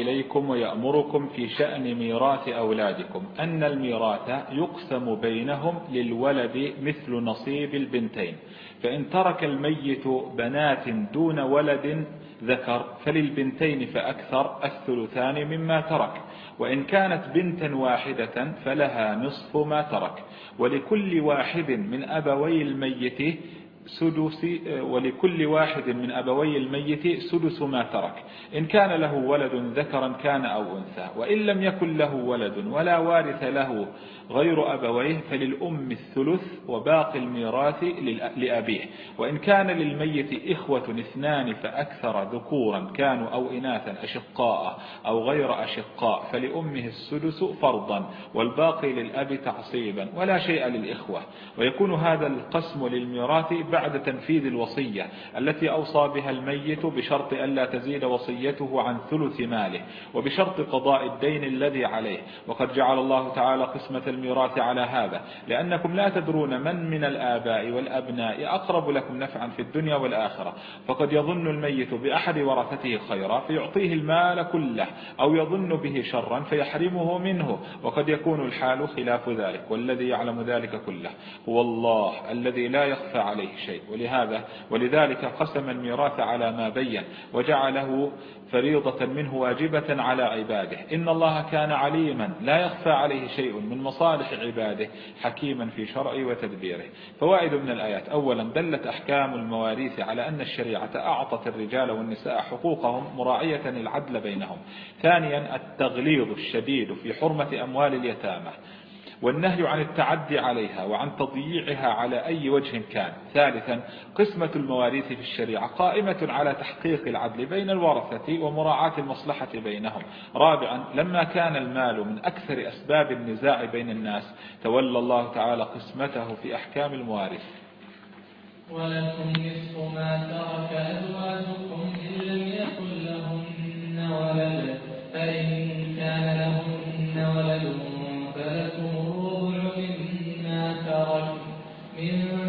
إليكم ويأمركم في شأن ميراث أولادكم. أن الميراث يقسم بينهم للولد مثل نصيب البنتين. فإن ترك الميت بنات دون ولد ذكر فللبنتين فأكثر الثلثان مما ترك. وإن كانت بنتا واحدة فلها نصف ما ترك. ولكل واحد من أبوي الميت سدس ولكل واحد من أبوي الميت سدس ما ترك. إن كان له ولد ذكرا كان أو أنثى وإن لم يكن له ولد ولا وارث له غير أبويه فللأم الثلث وباقي الميراث لأبيه. وإن كان للميت إخوة اثنان فأكثر ذكورا كانوا أو إناثا أشقاء أو غير أشقاء فلأمه السدس فرضا والباقي للأب تعصيبا ولا شيء للإخوة. ويكون هذا القسم للميراث بعد تنفيذ الوصية التي أوصى بها الميت بشرط ألا تزيد وصيته عن ثلث ماله وبشرط قضاء الدين الذي عليه. وقد جعل الله تعالى قسمة الميراث على هذا. لأنكم لا تدرون من من الآباء والأبناء أقرب لكم نفعا في الدنيا والآخرة. فقد يظن الميت بأحد ورثته خيرا فيعطيه المال كله أو يظن به شرا فيحرمه منه. وقد يكون الحال خلاف ذلك والذي يعلم ذلك كله هو الله الذي لا يخفى عليه شيء. ولهذا ولذلك قسم الميراث على ما بين وجعله فريضة منه واجبة على عباده. إن الله كان عليما لا يخفى عليه شيء من مصالح عباده حكيما في شرعه وتدبيره. فوائد من الآيات. أولا دلت أحكام المواريث على أن الشريعة أعطت الرجال والنساء حقوقهم مراعية العدل بينهم. ثانيا التغليظ الشديد في حرمة أموال اليتامى. والنهي عن التعدي عليها وعن تضييعها على أي وجه كان. ثالثا قسمة المواريث في الشريعة قائمة على تحقيق العدل بين الورثة ومراعاة المصلحة بينهم. رابعا لما كان المال من أكثر أسباب النزاع بين الناس تولى الله تعالى قسمته في أحكام المواريث. ولكم نصف ما ترك أزواجكم إن لم يكن لهن ولد. فإن كان لهن ولد فلكم مما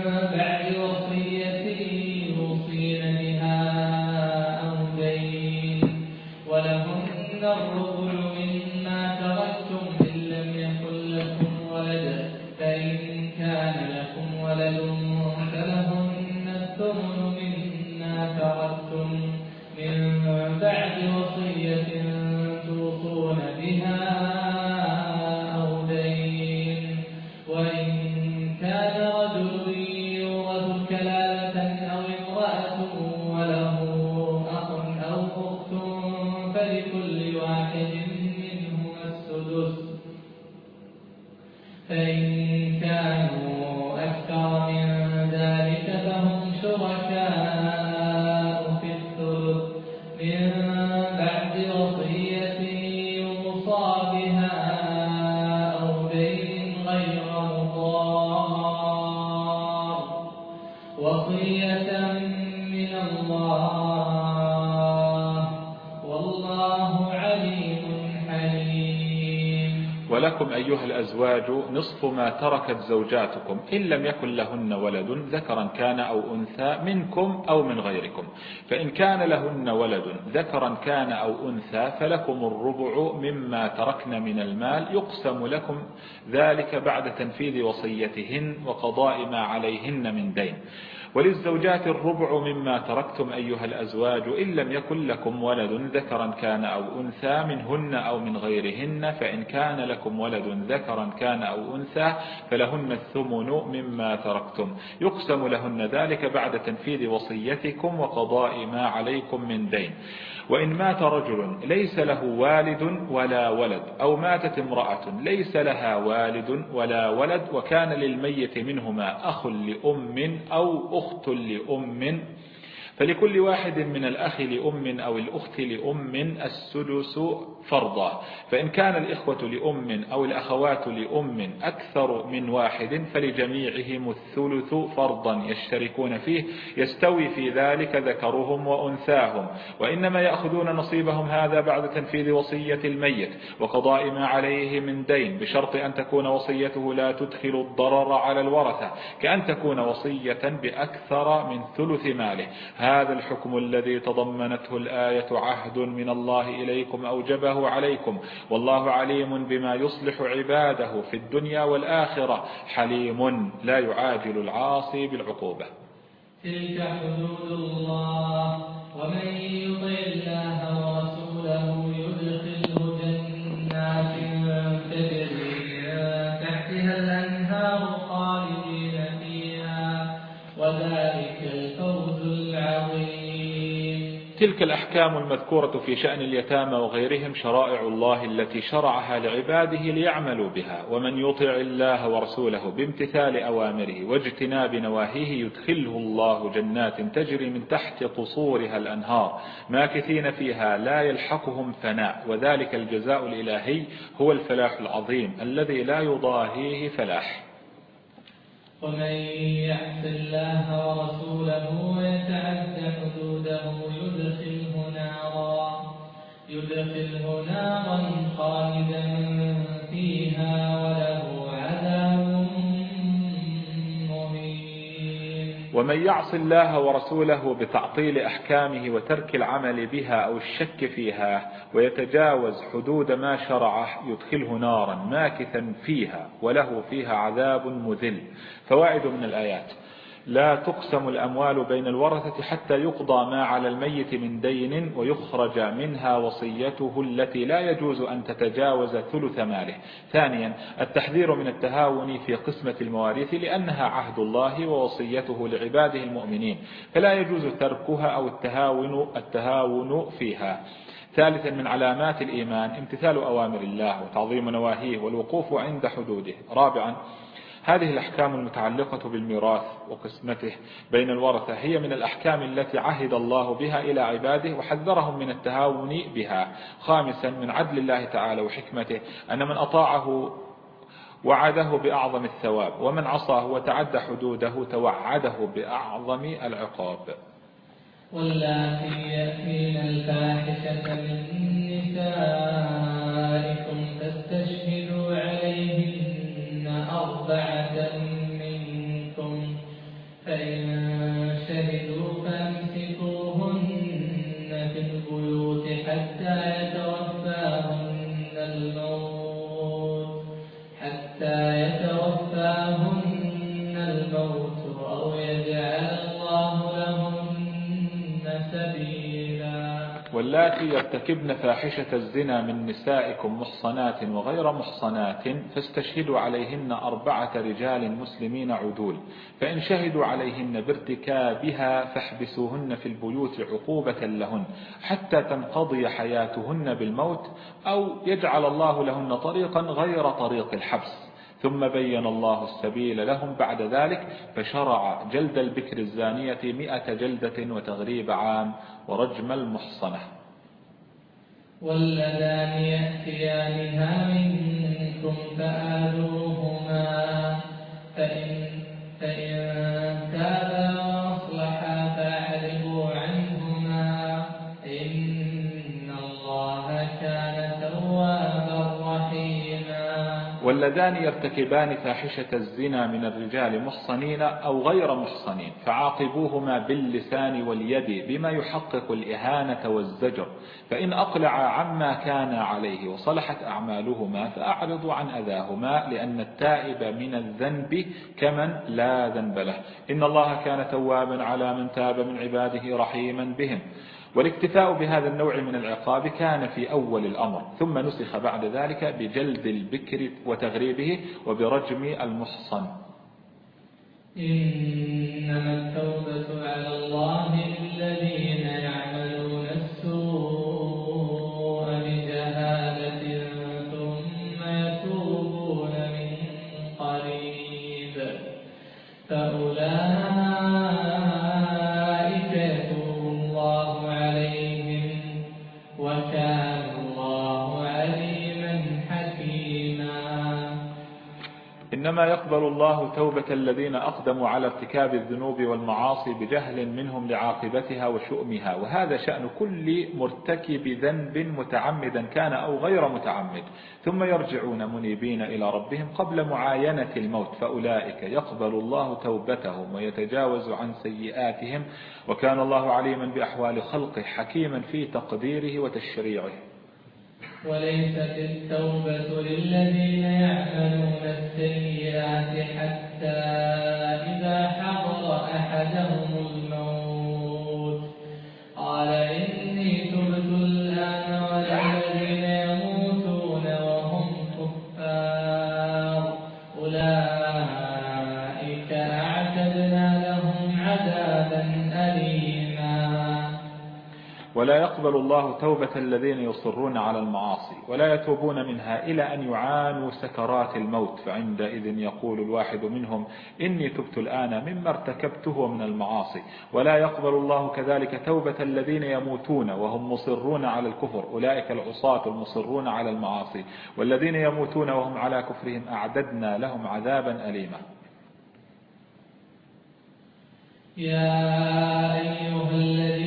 ما تركت زوجاتكم إن لم يكن لهن ولد ذكرا كان أو أنثى منكم أو من غيركم. فإن كان لهن ولد ذكرا كان أو أنثى فلكم الربع مما تركن من المال يقسم لكم ذلك بعد تنفيذ وصيتهن وقضاء ما عليهن من دين. وللزوجات الربع مما تركتم أيها الأزواج إن لم يكن لكم ولد ذكرا كان أو أنثى منهن أو من غيرهن فإن كان لكم ولد ذكرا كان أو أنثى فلهن الثمن مما تركتم. يقسم لهن ذلك بعد تنفيذ وصيتكم وقضاء ما عليكم من دين. وإن مات رجل ليس له والد ولا ولد أو ماتت امرأة ليس لها والد ولا ولد وكان للميت منهما أخ لأم أو أخت لأم فلكل واحد من الأخ لأم أو الأخت لأم السدس فرضا. فإن كان الإخوة لأم أو الأخوات لأم أكثر من واحد فلجميعهم الثلث فرضا يشتركون فيه يستوي في ذلك ذكرهم وأنثاهم. وإنما يأخذون نصيبهم هذا بعد تنفيذ وصية الميت وقضاء ما عليه من دين بشرط أن تكون وصيته لا تدخل الضرر على الورثة كأن تكون وصية بأكثر من ثلث ماله. هذا الحكم الذي تضمنته الآية عهد من الله إليكم أوجبه عليكم. والله عليم بما يصلح عباده في الدنيا والآخرة. حليم لا يعاجل العاصي بالعقوبة. تلك حدود الله. ومن يطع الله ورسوله تلك الأحكام المذكورة في شأن اليتامى وغيرهم شرائع الله التي شرعها لعباده ليعملوا بها ومن يطع الله ورسوله بامتثال أوامره واجتناب نواهيه يدخله الله جنات تجري من تحت قصورها الأنهار. ماكثين فيها لا يلحقهم فناء وذلك الجزاء الإلهي هو الفلاح العظيم الذي لا يضاهيه فلاح. ومن يعص الله ورسوله ويتعد حدوده يدخله نارا يدخله نارا خالدا ومن يعص الله ورسوله بتعطيل أحكامه وترك العمل بها أو الشك فيها ويتجاوز حدود ما شرعه يدخله نارا ماكثا فيها وله فيها عذاب مذل. فوائد من الآيات. لا تقسم الأموال بين الورثة حتى يقضى ما على الميت من دين ويخرج منها وصيته التي لا يجوز أن تتجاوز ثلث ماله. ثانيا التحذير من التهاون في قسمة المواريث لأنها عهد الله ووصيته لعباده المؤمنين فلا يجوز تركها أو التهاون, التهاون فيها. ثالثا من علامات الإيمان امتثال أوامر الله وتعظيم نواهيه والوقوف عند حدوده. رابعا هذه الأحكام المتعلقة بالميراث وقسمته بين الورثة هي من الأحكام التي عهد الله بها إلى عباده وحذرهم من التهاون بها. خامسا من عدل الله تعالى وحكمته أن من أطاعه وعده بأعظم الثواب ومن عصاه وتعدى حدوده توعده بأعظم العقاب. واللاتي يأتين الفاحشة من نسائكم واللاتي يرتكبن فاحشة الزنا من نسائكم محصنات وغير محصنات فاستشهدوا عليهن أربعة رجال مسلمين عدول. فإن شهدوا عليهن بارتكابها فاحبسوهن في البيوت عقوبة لهن حتى تنقضي حياتهن بالموت أو يجعل الله لهن طريقا غير طريق الحبس. ثم بين الله السبيل لهم بعد ذلك فشرع جلد البكر الزانية مئة جلدة وتغريب عام ورجم المحصنة. واللذان يأتيانها منكم فآلوهما فإن, فإن واللذان يرتكبان فاحشة الزنا من الرجال محصنين أو غير محصنين فعاقبوهما باللسان واليد بما يحقق الإهانة والزجر فإن أقلع عما كان عليه وصلحت أعمالهما فأعرضوا عن أذاهما لأن التائب من الذنب كمن لا ذنب له. إن الله كان توابا على من تاب من عباده رحيما بهم. والاكتفاء بهذا النوع من العقاب كان في أول الأمر ثم نسخ بعد ذلك بجلد البكر وتغريبه وبرجم المحصن. إنما التوبة على الله إنما يقبل الله توبة الذين أقدموا على ارتكاب الذنوب والمعاصي بجهل منهم لعاقبتها وشؤمها. وهذا شأن كل مرتكب ذنب متعمدا كان أو غير متعمد. ثم يرجعون منيبين إلى ربهم قبل معاينة الموت. فأولئك يقبل الله توبتهم ويتجاوز عن سيئاتهم. وكان الله عليما بأحوال خلقه حكيما في تقديره وتشريعه. وليست التوبة للذين يعملون السيئات حتى إذا حضر أحدهم الموت. قال إني ولا يقبل الله توبة الذين يصرون على المعاصي ولا يتوبون منها إلى أن يعانوا سكرات الموت. فعندئذ يقول الواحد منهم إني تبت الآن مما ارتكبته من المعاصي. ولا يقبل الله كذلك توبة الذين يموتون وهم مصرون على الكفر. أولئك العصاة المصرون على المعاصي. والذين يموتون وهم على كفرهم أعددنا لهم عذابا أليما. يا أيها الذين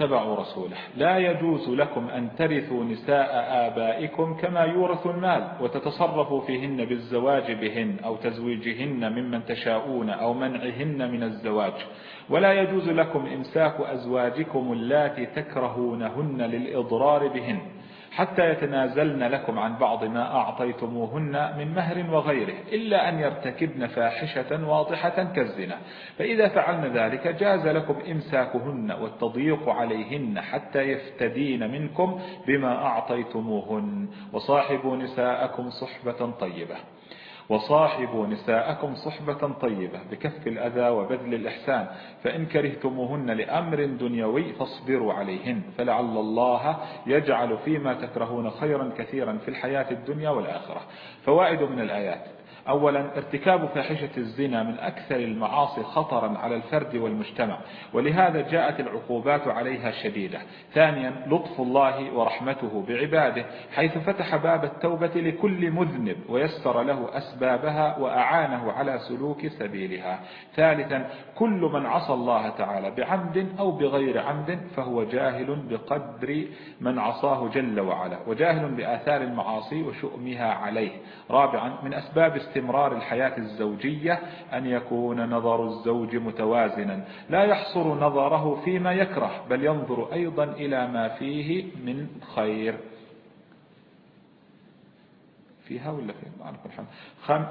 واتبعوا رسوله. لا يجوز لكم أن ترثوا نساء آبائكم كما يورث المال وتتصرفوا فيهن بالزواج بهن أو تزويجهن ممن تشاءون أو منعهن من الزواج. ولا يجوز لكم إمساك أزواجكم اللاتي تكرهونهن للإضرار بهن. حتى يتنازلن لكم عن بعض ما أعطيتموهن من مهر وغيره إلا أن يرتكبن فاحشة واضحة كالزنا. فإذا فعلن ذلك جاز لكم إمساكهن والتضييق عليهن حتى يفتدين منكم بما أعطيتموهن. وصاحبوا نساءكم صحبة طيبة. وصاحبوا نساءكم صحبة طيبة بكف الأذى وبذل الإحسان فإن كرهتموهن لأمر دنيوي فاصبروا عليهن فلعل الله يجعل فيما تكرهون خيرا كثيرا في الحياة الدنيا والآخرة. فوائد من الآيات أولا ارتكاب فاحشة الزنا من أكثر المعاصي خطرا على الفرد والمجتمع ولهذا جاءت العقوبات عليها شديدة. ثانيا لطف الله ورحمته بعباده حيث فتح باب التوبة لكل مذنب ويسر له أسبابها وأعانه على سلوك سبيلها. ثالثا كل من عصى الله تعالى بعمد أو بغير عمد فهو جاهل بقدر من عصاه جل وعلا وجاهل بآثار المعاصي وشؤمها عليه. رابعا من أسباب الحياة الزوجية أن يكون نظر الزوج متوازنا. لا يحصر نظره فيما يكره بل ينظر أيضا إلى ما فيه من خير. فيها ولا فيها؟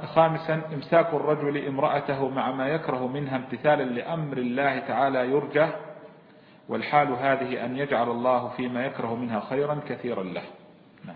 خامسا إمساك الرجل امرأته مع ما يكره منها امتثالا لأمر الله تعالى يرجى والحال هذه أن يجعل الله فيما يكره منها خيرا كثيرا له نعم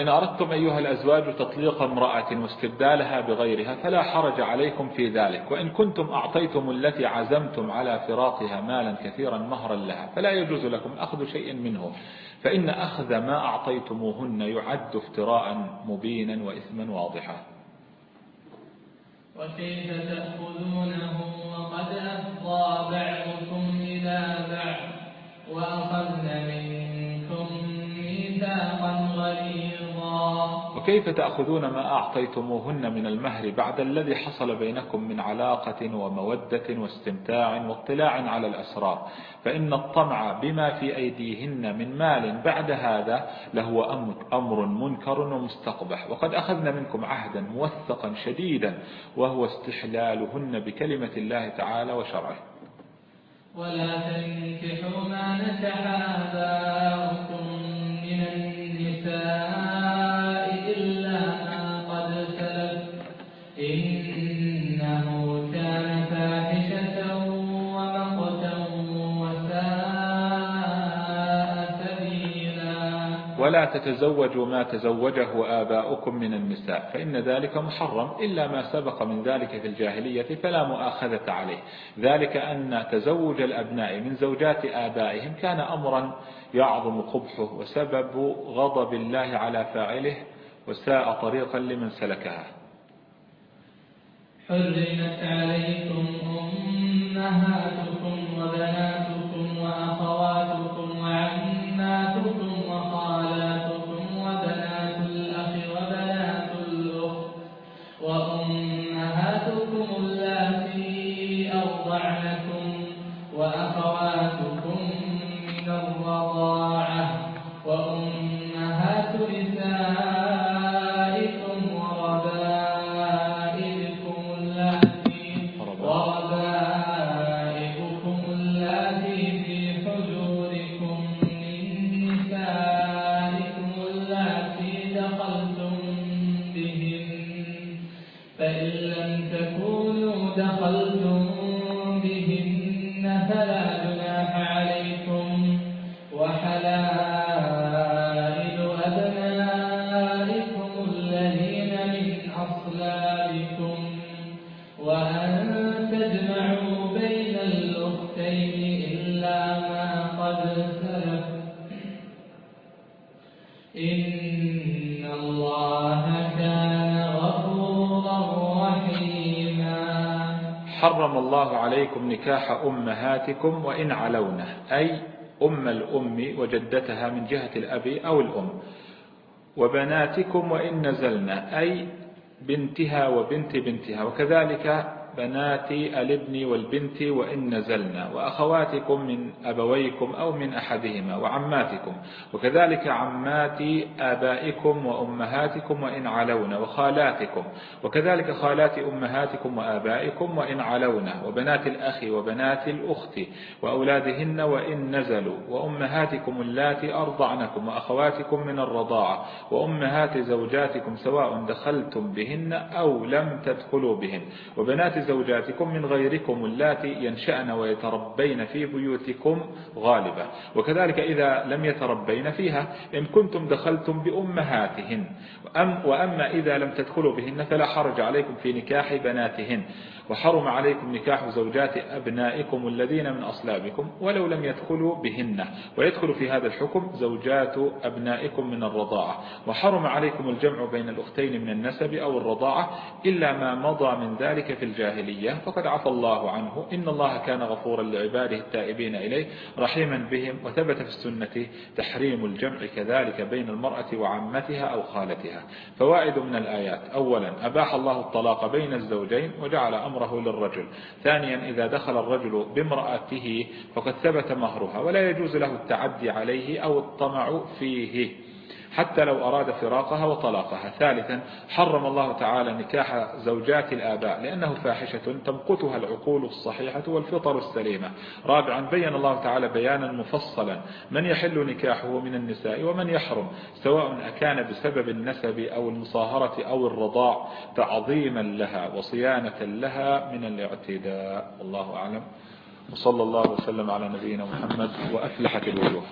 وإن أردتم أيها الأزواج تطليق امرأة واستبدالها بغيرها فلا حرج عليكم في ذلك وإن كنتم أعطيتم التي عزمتم على فراقها مالا كثيرا مهرا لها فلا يجوز لكم أخذ شيء منه فإن أخذ ما أعطيتموهن يعد افتراء مبينا وإثما واضحا. وكيف تأخذونه وقد أفضى بعضكم إلى بعض وأخذن منكم وكيف تأخذون ما أعطيتموهن من المهر بعد الذي حصل بينكم من علاقة ومودة واستمتاع واطلاع على الأسرار؟ فإن الطمع بما في أيديهن من مال بعد هذا لهو أمر منكر ومستقبح. وقد أخذنا منكم عهدا موثقا شديدا وهو استحلالهن بكلمة الله تعالى وشرعه. ولا تنكحوا ما نكح آباؤكم من النساء. تتزوجوا ما تزوجه آباؤكم من النساء فإن ذلك محرم إلا ما سبق من ذلك في الجاهلية فلا مؤاخذة عليه. ذلك أن تزوج الأبناء من زوجات آبائهم كان أمرا يعظم قبحه وسبب غضب الله على فاعله وساء طريقا لمن سلكها. حرمت عليكم أمهاتكم وبناتكم وأخواتكم وعماتكم نكاح أمهاتكم وإن علونه أي أم الأم وجدتها من جهة الأب أو الأم وبناتكم وإن نزلنا أي بنتها وبنت بنتها وكذلك بنات الابن والبنت وإن نزلنا وأخواتكم من أبويكم أو من أحدهما وعماتكم وكذلك عمات آبائكم وأمهاتكم وإن علونا وخالاتكم وكذلك خالات أمهاتكم وآبائكم وإن علونا وبنات الأخ وبنات الأخت وأولادهن وإن نزلوا وأمهاتكم اللاتي أرضعنكم وأخواتكم من الرضاعة وأمهات زوجاتكم سواء دخلتم بهن أو لم تدخلوا بهن وبنات زوجاتكم من غيركم اللاتي ينشأن ويتربين في بيوتكم غالبا. وكذلك إذا لم يتربين فيها إن كنتم دخلتم بأمهاتهن وأما إذا لم تدخلوا بهن فلا حرج عليكم في نكاح بناتهن. وحرم عليكم نكاح زوجات أبنائكم الذين من أصلابكم ولو لم يدخلوا بهن. ويدخل في هذا الحكم زوجات أبنائكم من الرضاعة. وحرم عليكم الجمع بين الأختين من النسب أو الرضاعة إلا ما مضى من ذلك في الجاهلية. فقد عفى الله عنه. إن الله كان غفورا لعباده التائبين إليه رحيما بهم وثبت في السنة تحريم الجمع كذلك بين المرأة وعمتها أو خالتها. فوائد من الآيات. أولا أباح الله الطلاق بين الزوجين وجعل أمر أمره للرجل. ثانيا إذا دخل الرجل بامرأته فقد ثبت مهرها ولا يجوز له التعدي عليه أو الطمع فيه. حتى لو أراد فراقها وطلاقها. ثالثا حرم الله تعالى نكاح زوجات الآباء لأنه فاحشة تمقتها العقول الصحيحة والفطر السليمة. رابعا بين الله تعالى بيانا مفصلا. من يحل نكاحه من النساء ومن يحرم؟ سواء أكان بسبب النسب أو المصاهرة أو الرضاع تعظيما لها وصيانة لها من الاعتداء. والله أعلم. وصلى الله وسلم على نبينا محمد وأفلحت الوجوه